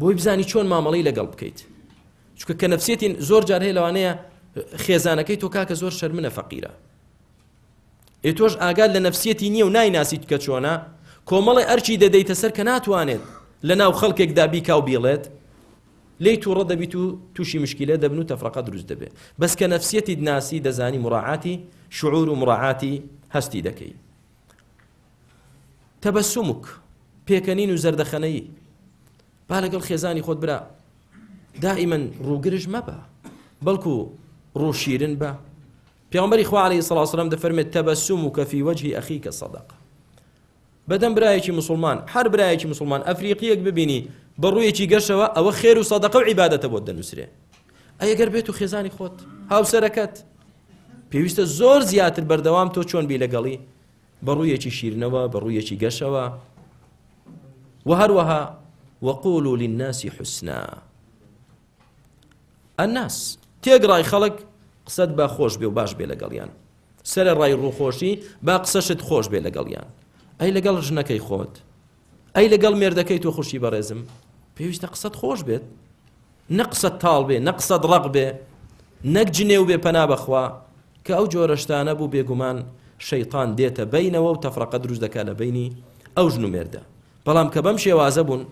بۆی بزانی چۆن مامەڵی لەگەڵ بکەیت چکە کە نفسیەتی زۆر جار هەیە لەوانەیە خێزانەکەی تۆ کاکە زۆر شەرمنە فەقیرە ئێ تۆش ئاگاد لە نفسیەتی نییە و نایناسیت کە چۆنە کۆمەڵی ئەرچی دەدەیتە سەر کە ناتوانێت لە ناو خەڵکێکدا بیکاو بیڵێت لی تووڕە دەبیت و تووشی مشکلە دەبن و تەفرەقە دروست دەبێت بەس کە نەفسیەتی ناسی دەزانی مراعاتی شعور و مراعاتی هەستی دەکەی تەبەسومک پێکەنین و زەردەخەنەیی با لەگەڵ خێزانی خۆت برا دائیمەن ڕووگرژ مەبە بەڵکو ڕووشیرن بە پێمەری خوالی سەڵاسەرم دەفەرمێت تەبەسوم و کەفی وەجهی ئەخی کە سەدەقە بەدەم برایەکی مسلمان هەر برایەکی مسلمان ئەفریقیەک ببینی بە ڕوویەکی گەشەوە ئەوە خێر و سەدەقە و عیباەتە بۆ دەنووسێ ئەگەر بێت و خێزانی خۆت هاوسەرەکەت پێویستە زۆر زیاتر بەردەوام تۆ چۆن بی لەگەڵی بە ڕوویەکی شیرنەوە بە ڕوویەکی گەشەوە و هەروەها وەقول و للناسی حوسنا ئەناس تێگڕای خەڵک قسەت با خۆش بێ و باش بێ لەگەڵیان سرە ڕای ڕووخۆشی با قسەشت خۆش بێ لەگەڵیان ئەی لەگەڵ ژنەکەی خۆت ئەی لەگەڵ مێردەکەی تۆ خوشی بەڕێزم پێویستە قسەت خۆش بێت نەقسە تاڵ بێ نەقسە ڕق بێ نەک جنێو بێ پەنا بەخوا کە ئەو جۆرەشتانە بوو بێگومان شەیتان دێتە بینەوە و تەفرەقە دروست دەکا لە بینی ئەو ژن و مێردە بەڵام کە بەم شێوازە بوون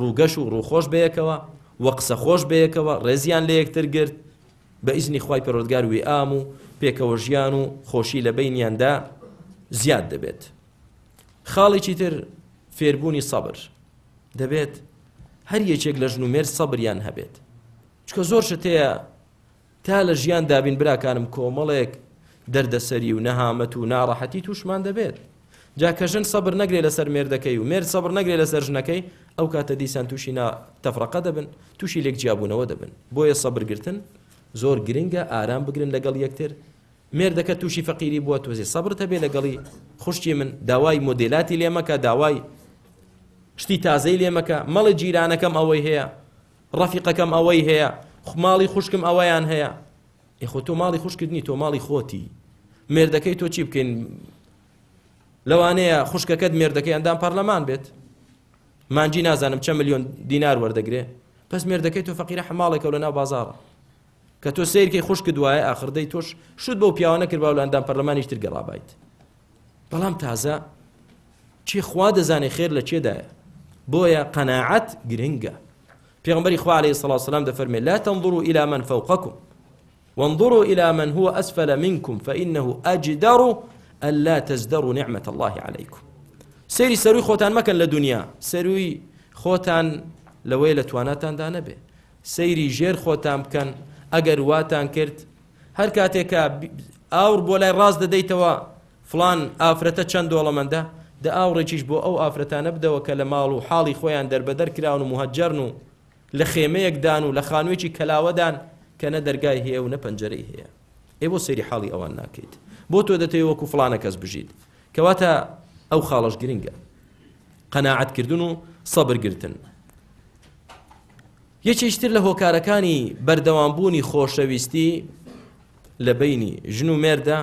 ڕووگەش و ڕووخۆش بەیەکەوە وە قسە خۆش بەیەکەوە ڕێزیان لە یەکتر گرت بە ئیزنی خی پەرۆدگار وی ئام و پێکەوە ژیان و خۆشی لە بینیاندا زیاد دەبێت. خاڵێکی تر فێربوونی سەبر دەبێت هەر یەکێک لە ژن و مێر سەبریان هەبێت چکە زۆر شتەیە تا لە ژیان دابین براکانم کۆمەڵێک دەردەسەری و نەهامەت و ناڕەحەتی تووشمان دەبێت جاکە ژن سەبر نەگرێ لەسەر مێردەکەی و مێر سەبر نەگرێ لەسەر ژنەکەی ئەو کاتە دیسان تووشی تەفرەقە دەبن تووشی لێک جیابوونەوە دەبن بۆیە سەبرگرتن زۆر گرنگە ئارام بگرن لەگەڵ یەکتر مێردەکە تووشی فەقیری بووە تۆزی سەبرتە بێ لەگەڵی خوشتی من داوای مۆدللاتی لێمەکە داوای شتی تازەی لێمەکە مەڵی جیرانەکەم ئەوەی هەیە ڕەفیقەکەم ئەوەی هەیە خماڵی خوشکم ئەوەیان هەیە ئێخۆ تۆ ماڵی خوشکردنی تۆ ماڵی خۆتی مێردەکەی تۆ چی بکەین لەوانەیە خوشکەکەت مێردەکەی ئەندام پارلەمان بێت مانجی نازانم چە میلیۆن دینار وەردەگرێ پس مێردەکەی تۆ فەقیرە حماڵێکە لەناو بازارە کە تۆ سیرکەی خوش کردوایە ئاخردەی تۆش شود بەو پیاوانە کرد باولاندان پەرلەمانی تر گەڵابیت بەڵام تازە چی خوا دەزانێ خێر لە چێدایە بۆیە قەناعەت گرنگە پێغمبەری خوا عليه الصلاة والسلام دەفەرمێ لا تنظروا إلى من فوقكم وانظروا إلى من هو أسفل منكم فإنه أجدر ألا تزدروا نعمة الله عليكم سيري سروي خوتان مكان لدنيا سروي خوتان لەوەی لە تواناتاندا نەبێ سەیری ژێر خۆتان بکەن ئەگەر واتان کرد هەر کاتێکە ئاور بۆ لای ڕاست دەدەیتەوە فلان ئافرەتە چەند دۆڵەمەندە دە ئاوڕێکیش بۆ ئەو ئافرەتانە بدەوە کە لە ماڵ و حاڵی خۆیان دەربەدەر کراون و مهجرن و لە خێمەیەکدان و لە خانوێکی کەلاوەدان کە نە دەرگای هەیە و نە پەنجەرەی هەیە ئێ بۆ سەری حاڵی ئەوان ناکەیت بۆ تۆ دەتەوێت وەکو فلانە کەس بژیت کەواتە ئەو خاڵش گرنگە قەناعەتکردن و سەبرگرتن یەکێشتر لە هۆکارەکانی بەردەوامبوونی خۆشەویستی لە بینی ژن و مێردە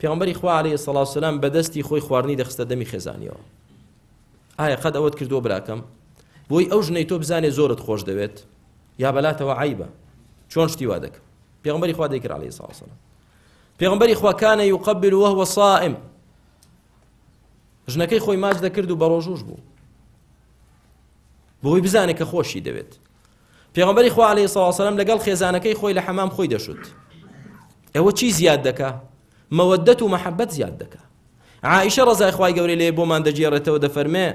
پێمبەری خوا عليه سەلاسلام بەدەستی خۆی خواردنی دەخستە دەمی خێزانیەوە ئایا قەت ئەوەت کردو براکەم بۆی ئەو ژنەی تۆ بزانێ زۆرت خۆش دەوێت یا بەلاتەوە عیبە چۆن شتی وا دەکەم پێغمبەری خوا دەیکرد عليه ساڵسلام پێغمبەری خواکانە یقبل وهو صائم ژنەکەی خۆی ماچ دەکرد و بە ڕۆژوش بوو بۆی بزانێت کە خۆشی دەوێت پێغمبەری خوا عليه سەواسەلم لەگەڵ خێزانەکەی خۆی لە حەمام خۆی دەشت ئەوە چی زیاد دەکا مەودەت و مەحەبەت زیاد دەکا عائشة رضي خوي جوري لي بومان دجيرته ودفرمي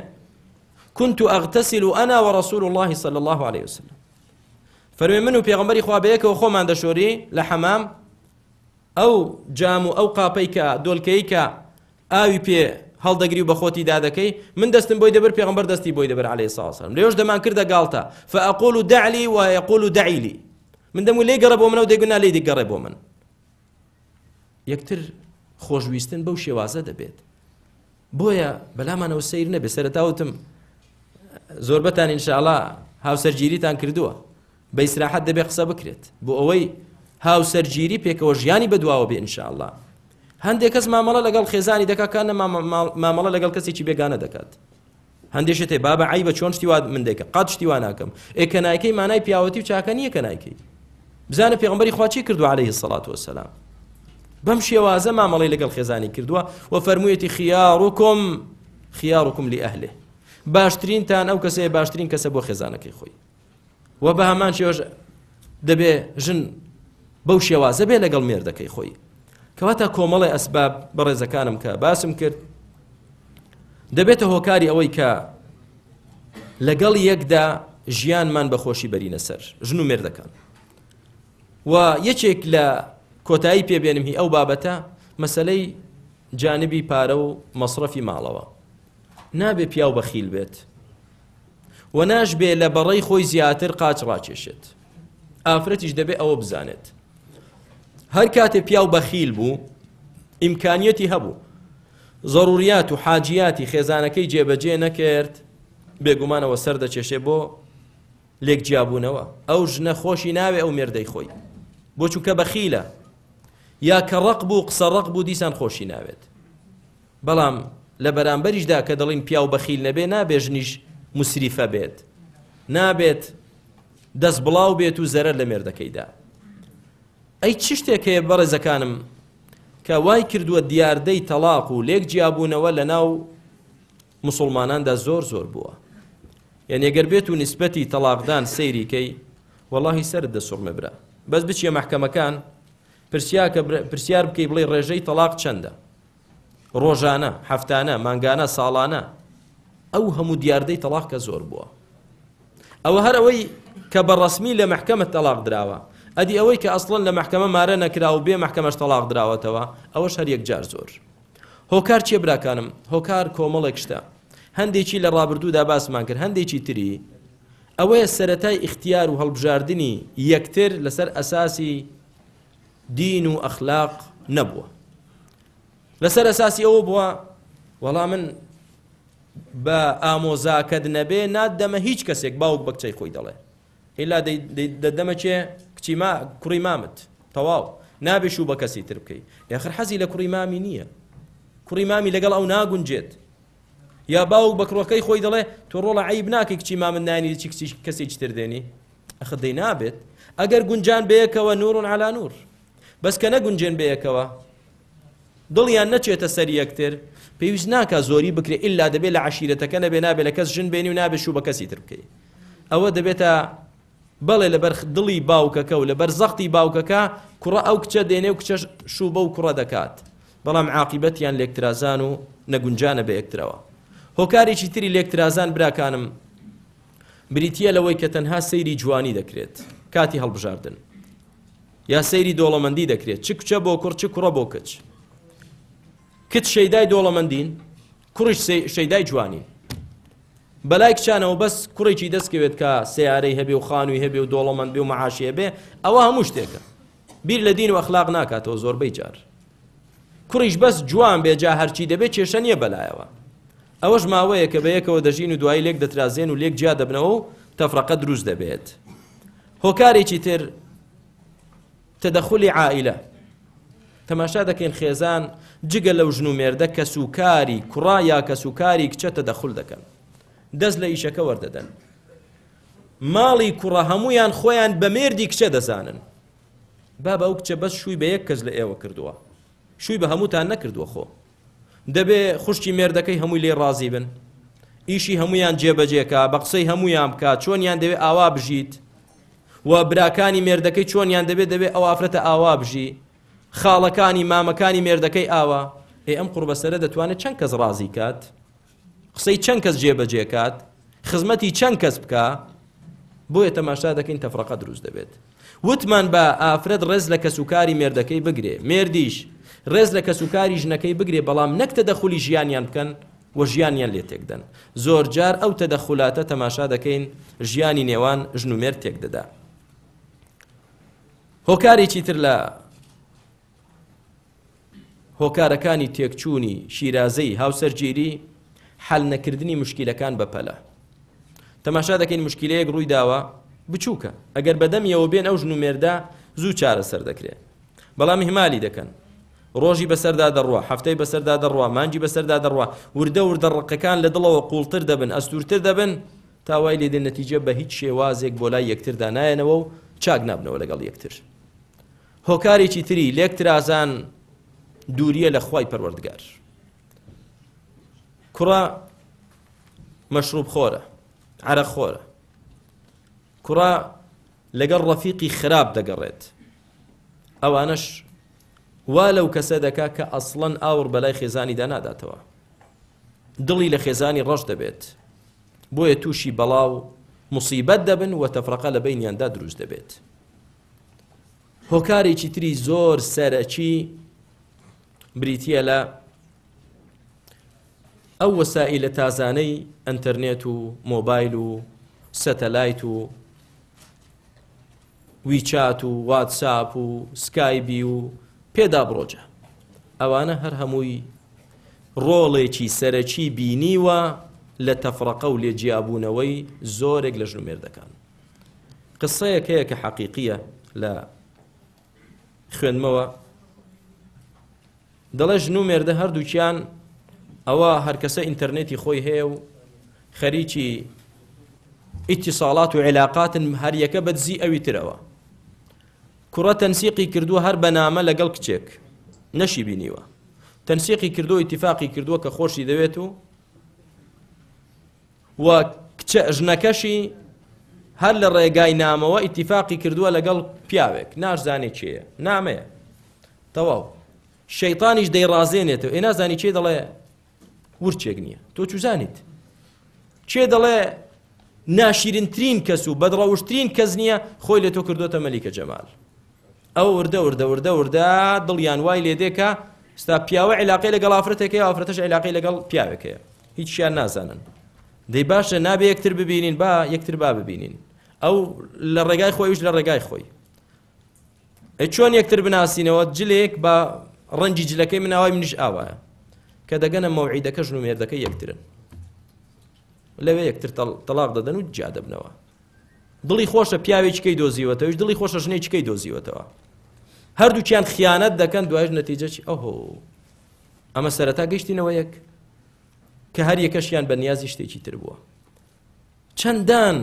كنت أغتسل أنا ورسول الله صلى الله عليه وسلم فرمي منو بيغمبري خوا بيك وخو مان دشوري لحمام أو جامو أو قابيك دولكيك آوي بي هەڵدەگری و بە خۆتی دادەکەی من دەستم بۆی دەبەر پێغمبەر دەستی بۆی دەبەر عليه ساسم لێش دەمان کردە گاڵتە فەقول و داعلی و یقول و داعیلی من دەمو لێ گەڕە بۆ منە و دەگونا لێ دیگەڕێ بۆ من یەکتر خۆشویستن بەو شێوازە دەبێت بۆیە بەلامانەوە سیر نەبێ سەرتاوتم زۆربەتان انشاءڵا هاوسەرگیریتان کردووە بە ئیسراحەت دەبێ قسە بکرێت بۆ ئەوەی هاوسەرگیری پێکەوە ژیانی بەدواوە بێ انشاءله هەندێک کەس مامەڵە لەگەڵ خێزانی دەکاکانە مامەڵە لەگەڵ کەسێکی بێگانە دەکات هەندێشە تێ بابە عی بە چۆن شتیوا من دەکە قات شتیواناکەم ئێکەنایکەی مانای پیاوەتی و چاکە نییە کەنایکەی بزانە پێغمبەری خواچی کردو عليه سڵات وسلام بەم شێوازە مامەڵی لەگەڵ خێزانی کردووە و فەرموویەتی خیاڕکم خیاڕکم لی ئەهلێ باشترینتان ئەو کەسەیە باشترین کەسە بۆ خێزانەکەی خۆی و بە هەمان شێوەش دەبێ ژن بەو شێوازە بێ لەگەڵ مێردەکەی خۆی کەواتە کۆمەڵی ئەسباب بەڕێزەکانم کە باسم کرد دەبێتە هۆکاری ئەوەی کە لەگەڵ یەکدا ژیانمان بەخۆشی بەرینە سەر ژن و مێردەکان و یەکێک لە کۆتایی پێبێنم هی ئەو بابەتە مەسلەی جانبی پارە و مەصرفی ماڵەوە نابێ پیاو بەخیل بێت و ناشبێ لە بەڕی خۆی زیاتر قاچ ڕاکێشێت ئافرەتیش دەبێت ئەوە بزانێت هەر کاتێ پیا و بەخیل بوو ئیمکانیەتی هەبوو زەڕوریات و حاجیاتی خێزانەکەی جێبەجێ نەکرد بێگومانەوە سەر دەچێشێ بۆ لێک جیابوونەوە ئەو ژنە خۆشی ناوێ ئەو مێردەی خۆی بۆ چونکە بەخیلە یا کە ڕق بوو قسەڕق بوو دیسان خۆشی ناوێت بەڵام لە بەرامبەریشدا کە دەڵین پیا و بەخیل نەبێ نابێژنیش مسریفە بێت نابێت دەست بڵاو بێت و زەرە لە مێردەکەیدا ئەی چ شتێک هەیە بەڕێزەکانم کە وای کردووە دیاردەی تەلاق و لێک جیابوونەوە لە ناو مسلماناندا زۆر زۆر بووە یعنی ئەگەر بێت و نسبەتی تەلاقدان سەیریکەی وەڵی سەر دەسوڕمە برا بەس بچیە محکەمەکان پرسیار بکەی بڵێ ڕێژەی تەلاق چەندە ڕۆژانە هەفتانە مانگانە ساڵانە ئەو هەموو دیاردەی تەلاق کە زۆر بووە ئەوە هەر ئەوەی کە بەڕسمی لە محکەمە تەلاق دراوە ئەدی ئەوەی کە ئەسڵن لە محکەمە مارە نەکرا و بێ محکەمەش تەلاق درراوەتەوە ئەوەش هەر یەک جار زۆر هۆکار چێ براکانم هۆکار کۆمەڵێک شتە هەندێکی لە ڕابردوودا باسمان کرد هەندێکی تری ئەوەیە سەتای اختیار و هەڵبژاردننی یەکتر لەسەر ئەساسی دین و ئەخلاق نەبووە لەسەر ئەساسی ئەوە بووە وەڵام من بە ئامۆزاکەت نەبێ نادەمە هیچ کەسێک باوک بەکچەی خۆی دەڵێ هیلا دەدەمە چێ کچی ما کوڕی مامت تەواو نابێ و بە کەسی تر بکەیت یاخر حەزی لە کوڕی مامی نییە کوڕی مامی لەگەڵ ئەو ناگونجێت یا باو بەکڕەکەی خۆی دەڵێ تۆ ڕۆڵە عیب ناکەی کچی مامن نانی چی کەسێکی تر دێنی ئەخدەی نابێت ئەگەر گونجان بەیەکەوە نورون علا نور بەس کە نەگونجێن بەیەکەوە دڵیان نەچێتە سەر یەکتر پێویست ناکە زۆری بکرێ ئللا دەبێت لە عشیرەتەکە نەبێ نابێت لە کەس ژن بێنی و نابێت و بە کەسی تر بکەیت ئەوە دەبێتە بەڵێ لەبەر دڵی باوکەکە و لەبەر زەختی باوکەکە کوڕە ئەو کچە دێنێ و کچەش شوو بە و کوڕە دەکات بەڵام عاقبەتیان لێکترازان و نەگونجانە بە یەکترەوە هۆکارێکی تری لێکترازان براکانم بریتە لەوەی کە تەنها سەیری جوانی دەکرێت کاتی هەڵبژاردن یا سەیری دۆڵەمەندی دەکرێت چ کچە بۆ کوڕ چ کوڕە بۆ کچ کچ شەیدای دۆڵەمەندین کوڕش شەیدای جوانین بەلای کچانەوە بەس کوڕێکی دەستکەوێت کە سیارەی هەبێ و خانووی هەبێ و دۆڵەمەند بێ و مەعاشیە بێ ئەوە هەموو شتێکە بیر لە دین و ئەخلاق ناکاتەوە زۆربەی جار کوڕیش بەس جوان بێجا هەرچی دەبێت کێشە نییە بەلایەوە ئەوەش ماوەیە کە بەیەکەوە دەژین و دوایی لێک دەترازێن و لێک جیا دەبنەوە و تەفرەقە دروست دەبێت هۆکارێکی تر تەدەخلی عائلە تەماشا دەکەین خێزان جگە لەو ژن و مێردە کە سوکاری کوڕا یا کە سوکاری کچە تەدەخل دەکەن دەست لە ئیشەکە وەردەدەن ماڵی کوڕە هەمویان خۆیان بە مێردی کچە دەزانن بابا ئەو کچە بەس شووی بە یەک کەس لە ئێوە کردووە شووی بە هەمووتان نەکردووە خۆ دەبێ خوشتی مێردەکەی هەمووی لێ ڕازی بن ئیشی هەمویان جێبەجێکە بە قسەی هەمویان بکە چۆنیان دەوێت ئاوا بژیت و براکانی مێردەکەی چۆنیان دەبێت دەبێت ئەو ئافرەتە ئاوا بژی خاڵەکانی مامەکانی مێردەکەی ئاوا ئێ ئەم قوربەسەرە دەتوانێت چەند کەس ڕازی کات قسەی چەند کەس جێبەجێکات خزمەتی چەند کەس بکە بۆیە تەماشا دەکەین تەفرەقە دروست دەبێت وتمان بە ئافرەت ڕێز لە کەسوکاری مێردەکەی بگرێ مێردیش ڕێز لە کەسوکاری ژنەکەی بگرێ بەڵام نەکتە دەخلی ژیانیان بکەن وە ژیانیان لێ تێکدەن زۆر جار ئەو تەدەخولاتە تەماشا دەکەین ژیانی نێوان ژنومێر تێکدەدا هۆکارێکی تر لە هۆکارەکانی تێکچوونی شیرازەی هاوسەرگیری حل نەکردنی مشکیلەکان بەپەلە تەماشا دەکەین مشکلەیەک ڕووی داوە بچووکە ئەگەر بەدەمیەوە بێن ئەو ژنومێردا زوو چارە سەر دەکرێت بەڵام هیمالی دەکەن ڕۆژی بەسەردا دەڕوە هەفتەی بەسەردا دەڕوە مانجی بەسەردا دەڕوە وردە وردەڕقەکان لە دڵەوە قوڵتر دەبن ئەستورتر دەبن تاوای لێدە نەتیجە بە هیچ شێوازێک بۆ لای یەکتردا نایەنەوە و چاک نابنەوە لەگەڵ یەکتر هۆکارێکی تری لێکترازان دووریە لە خوای پەروەردگار کوڕە مەشروب خۆرە عرە خۆرە کوڕە لەگەڵ ڕەفیقی خراپ دەگەڕێت ئەوانش وا لەو کەسە دەکا کە ئەسڵەن ئاور بەلای خێزانی داناداتەوە دڵی لە خێزانی ڕەش دەبێت بۆیە تووشی بەڵاو مصیبەت دەبن و تەفرەقە لە بینیاندا دروست دەبێت هۆکارێکی تری زۆر سەرەکی بریتە لە ئەو وەسائل لە تازانەی ئەتەرنێت و مۆبایل و سەتەلایت و ویچات و واتساپ و سکایبی و پێدا بڕۆجە ئەوانە هەر هەمووی ڕۆڵێکی سەرەکی بینیوە لە تەفرەقە و لێجیابوونەوەی زۆرێک لە ژنومێردەکان قسەیەک هەیە کە حەقیقیە لە خوێنمەوە دەڵێ ژنومێردە هەردووکیان ئەوە هەرکەسە ئینتەرنێتی خۆی هەیە و خەریکی ئیتیساڵات و عێلاقاتن هەر یەکە بەدزی ئەوی ترەوە کوڕە تەنسیقی کردووە هەر بەنامە لەگەڵ کچێک نەشی بینیوە تەنسیقی کردو ئیتیفاقی کردووە کە خۆشی دەوێت و و کچە ژنەکەشی هەر لە ڕێگای نامەوە ئیتیفاقی کردووە لەگەڵ پیاوێک ناشزانێت چیە نامەیە تەواو شەیتانیش دەیڕازێنێتەوە ئێ نازانی چێ دەڵێ ورچێک نییە تۆ چوزانیت چێ دەڵێ ناشیرنترین کەس و بەدڕەوشترین کەس نییە خۆی لە تۆ کردوتە مەلیکە جەمال ئەو وردە وردە وردە وردە دڵیان وای لێدێکە ستا پیاوە عیلاقی لەگەڵ ئافرەتێکی ئافرەتش عیلاقی لەگەڵ پیاوێکەیە هیچیان نازانن دەی باشە نابێ یەکتر ببینین با یەکتر با ببینین ئەو لە ڕێگای خۆیش لە ڕێگای خۆی چۆن یەکتر بناسیینەوە جلێک بە ڕەنجی جلەکەی مناوای منیش ئاوایە کە دەگەنە مەوعیدەکە ژن و مێردەکە یەکترن لەوێ یەکتر تەلاق دەدەن و جا دەبنەوە دڵی خۆشە پیاوێکیکەی دۆزیوەتەوەش دڵی خۆشە ژنێکیکەی دۆزیوەتەوە هەردووچیان خیانەت دەکەن دوایش نەتیجەی ئەوهۆ ئەمە سەرەتا گەشتینەوە یەک کە هەر یەکەشیان بە نیازی شتێکی تر بووە چەندان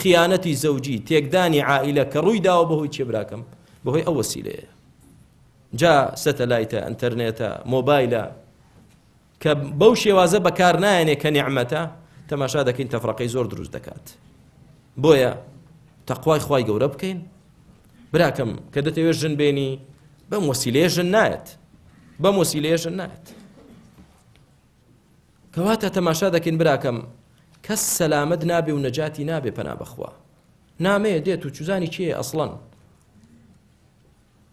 خیانەتی زەوجی تێکدانی عائلە کە ڕوویداوە بەهۆی چێبراکەم بەهۆی ئەوە سیلەیە جا سەتەلایتە ئەتەرنێتە مۆبایلە کە بەو شێوازە بەکار نایەنێ کە نیعممەتە تەماشا دەکەین تەفرەقەی زۆر دروست دەکات بۆیە تەخوای خی گەورە بکەین براکەم کە دەتەوێت ژن بێنی بەم وسیلێژن نایەت بەم وسیلێژن نایەت کەواتە تەماشا دەکەین براکەم کەس سەلامت نابێ و نەجاتی نابێ پەنا بەخوا نامەیە دێت و چوزانی کێ ئەسڵەن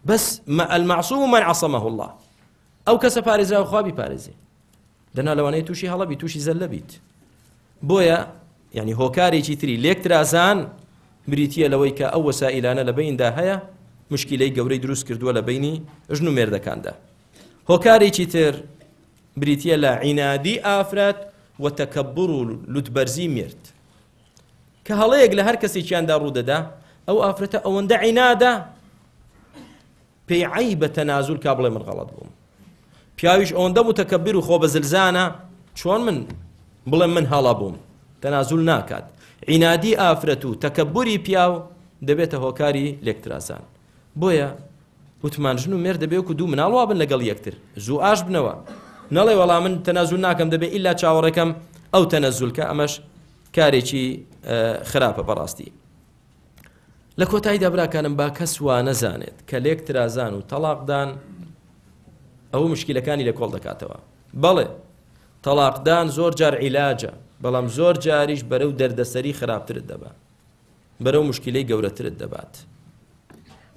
بەس المەعسوم من عصمه الله ئەو کەسە پارێزراوە خوابی پارێزی دەنا لەوانەیە تووشی هەڵەبی تووشی زەل لەبیت بۆیە ینی هۆکارێکی تری لێکترازان بریتە لەوەی کە ئەو وەسائلانە لە بیندا هەیە مشکلەی گەورەی دروست کردووە لە بینی ژن و مێردەکاندا هۆکارێکی تر بریتە لە عینادی ئافرەت و تەکەبڕ و لوتبەرزی مرد کە هەڵەیەک لە هەر کەسێکیاندا ڕوودەدا ئەو ئافرەتە ئەوەندە عینادا پێی عی بە تەنازول کا بڵێ من غەڵت بووم پیاویش ئەوەندە بوو تەکەبیر و خۆ بە زلزانە چۆن من بڵێ من هەڵە بووم تەنازول ناکات عینادی ئافرەت و تەکەبوری پیاو دەبێتە هۆکاری لێکتراسان بۆیە وتمان ژن و مێر دەبێت و دوو مناڵوا بن لەگەڵ یەکتر زوو ئاش بنەوە نەڵێ وەڵام من تەنازول ناکەم دەبێت ئللا چاوەڕەکەم ئەو تەنەزولکە ئەمەش کارێکی خراپە بەڕاستی لە کۆتایی دابراکانم با کەسوا نەزانێت کە لێک ترازان و تەلاقدان ئەو مشکلەکانی لە کۆڵ دەکاتەوە بەڵێ تەلاقدان زۆر جار عیلاجە بەڵام زۆر جاریش بەرەو دەردەسەری خراپترت دەبات بەرەو مشکلەی گەورەترت دەبات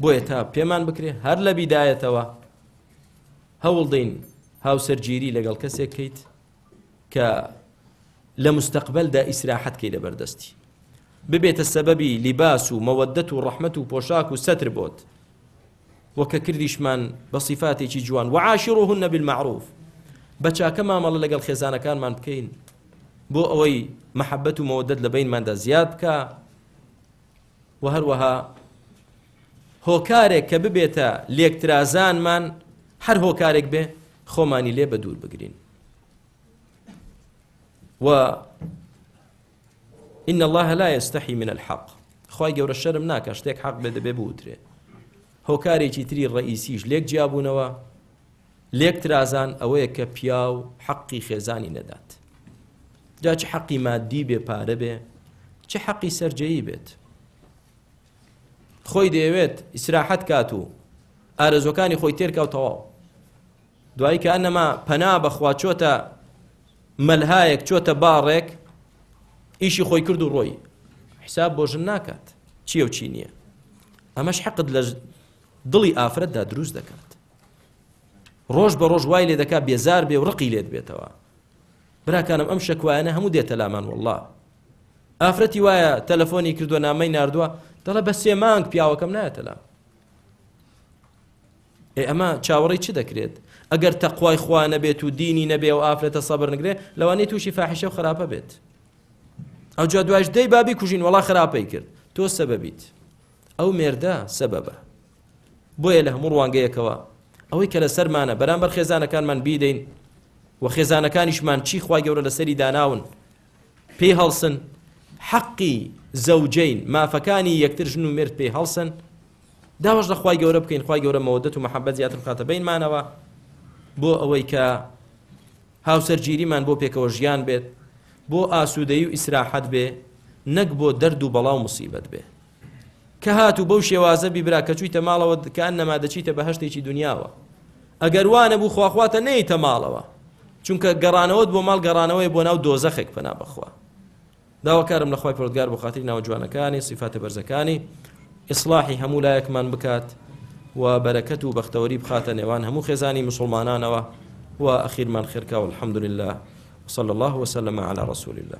بۆیە تا پێمان بکرێ هەر لە بیدایەتەوە هەوڵ دەین هاوسەرگیری لەگەڵ کەسێکیت کە لە مستەقبلدا ئیسراحەتکەی لە بەردەستی ببێتە سەبەبی لیباس و مەوەدەت و ڕەحمت و پۆشاک و سەتر بۆت وەکە کردیشمان بە سیفاتێکی جوان و عاشڕهن بالمعروف بەچاکە مامەڵە لەگەڵ خێزانەکانمان بکەین بۆ ئەوەی محەبەت و مەودەت لە بینماندا زیاد بکە و هەروەها هۆکارێک کە ببێتە لێکترازانمان هەر هۆکارێک بێ خۆمانی لێ بە دوور بگرین و إن الله لا يستحي من الحق خی گەورە شەرم ناکە شتێک حەق بێ دەبێ بوترێت هۆکارێکی تری ڕئیسیش لێک جیابوونەوە لێک ترازان ئەوەیە کە پیا و حەقی خێزانی نەدات جا چ حەقی مادی بێ پارە بێ چه حەقی سەررجەیی بێت خۆی دەیەوێت ئیسراحەت کات و ئارەزۆکانی خۆی تێرکەوتەوە دوایی کە ئەنەما پەنا بەخوا چۆتە مەلهایەک چۆتە باڕێک ئیشی خۆی کرد و ڕۆی حساب بۆ ژن ناکات چیە و چی نییە ئەمەش حەقت لە دڵی ئافرەتدا دروست دەکات ڕۆژ بە ڕۆژ وای لێ دەکا بێزار بێ و ڕقی لێت بێتەوە براکانم ئەم شکوایانە هەموو دێتە لامان والله ئافرەتی وایە تەلەفۆنی کردووە نامەی نردووە دەڵە بە سێ مانگ پیاوەکەم نایەتە لام ئێ ئەمە چاوەڕی چی دەکرێت ئەگەر تەخوای خوا نەبێت و دینی نەبێ و ئافرەتە سەبر نگرێ لەوانەی تووشی فاحشە و خراپە بێت ئەو جا دوایش دەی بابی کوژین وڵا خراپەی کرد تۆ سەبەبیت ئەو مێردە سەبەبە بۆیە لە هەموو ڕوانگەیەکەوە ئەوەی کە لە سەرمانە بەرامبەر خێزانەکانمان بیدەین و خێزانەکانیشمان چی خوای گەورە لەسەری داناون پێی هەڵسن حەقی زەوجین مافەکانی یەکتر ژن و مرد پێی هەڵسن داواش لە خوای گەورە بکەین خوای گەورە مەودەت و محەبەت زیاتر بخاتە بینمانەوە بۆ ئەوەی کە هاوسەرگیریمان بۆ پێکەوە ژیان بێت بۆ ئاسوودەی و ئیسراحەت بێ نەک بۆ دەرد و بەڵاو مصیبەت بێت کە هاتو بەو شێوازە بیبرا کە چوویتە ماڵەوە دکان نەما دەچیتە بە هەشتێکی دنیاوە ئەگەر وانە بوو خواخواتە نەیتە ماڵەوە چونکە گەڕانەوەت بۆ ماڵ گەڕانەوەی بۆ ناو دۆزەخێک پەنا بخوا داواکارم لە خخوای پرۆگار بۆ خااتری ناو جوانەکانی سیفاتە بەرزەکانی ئیسلاحی هەموو لایەکمان بکات و بەرەکەت و بەختەوەری بخاتە نێوان هەموو خێزانی مسلمانانەوە و ئەخیرمان خێرکا و الحەمدلله وصلى الله وسلم على رسول الله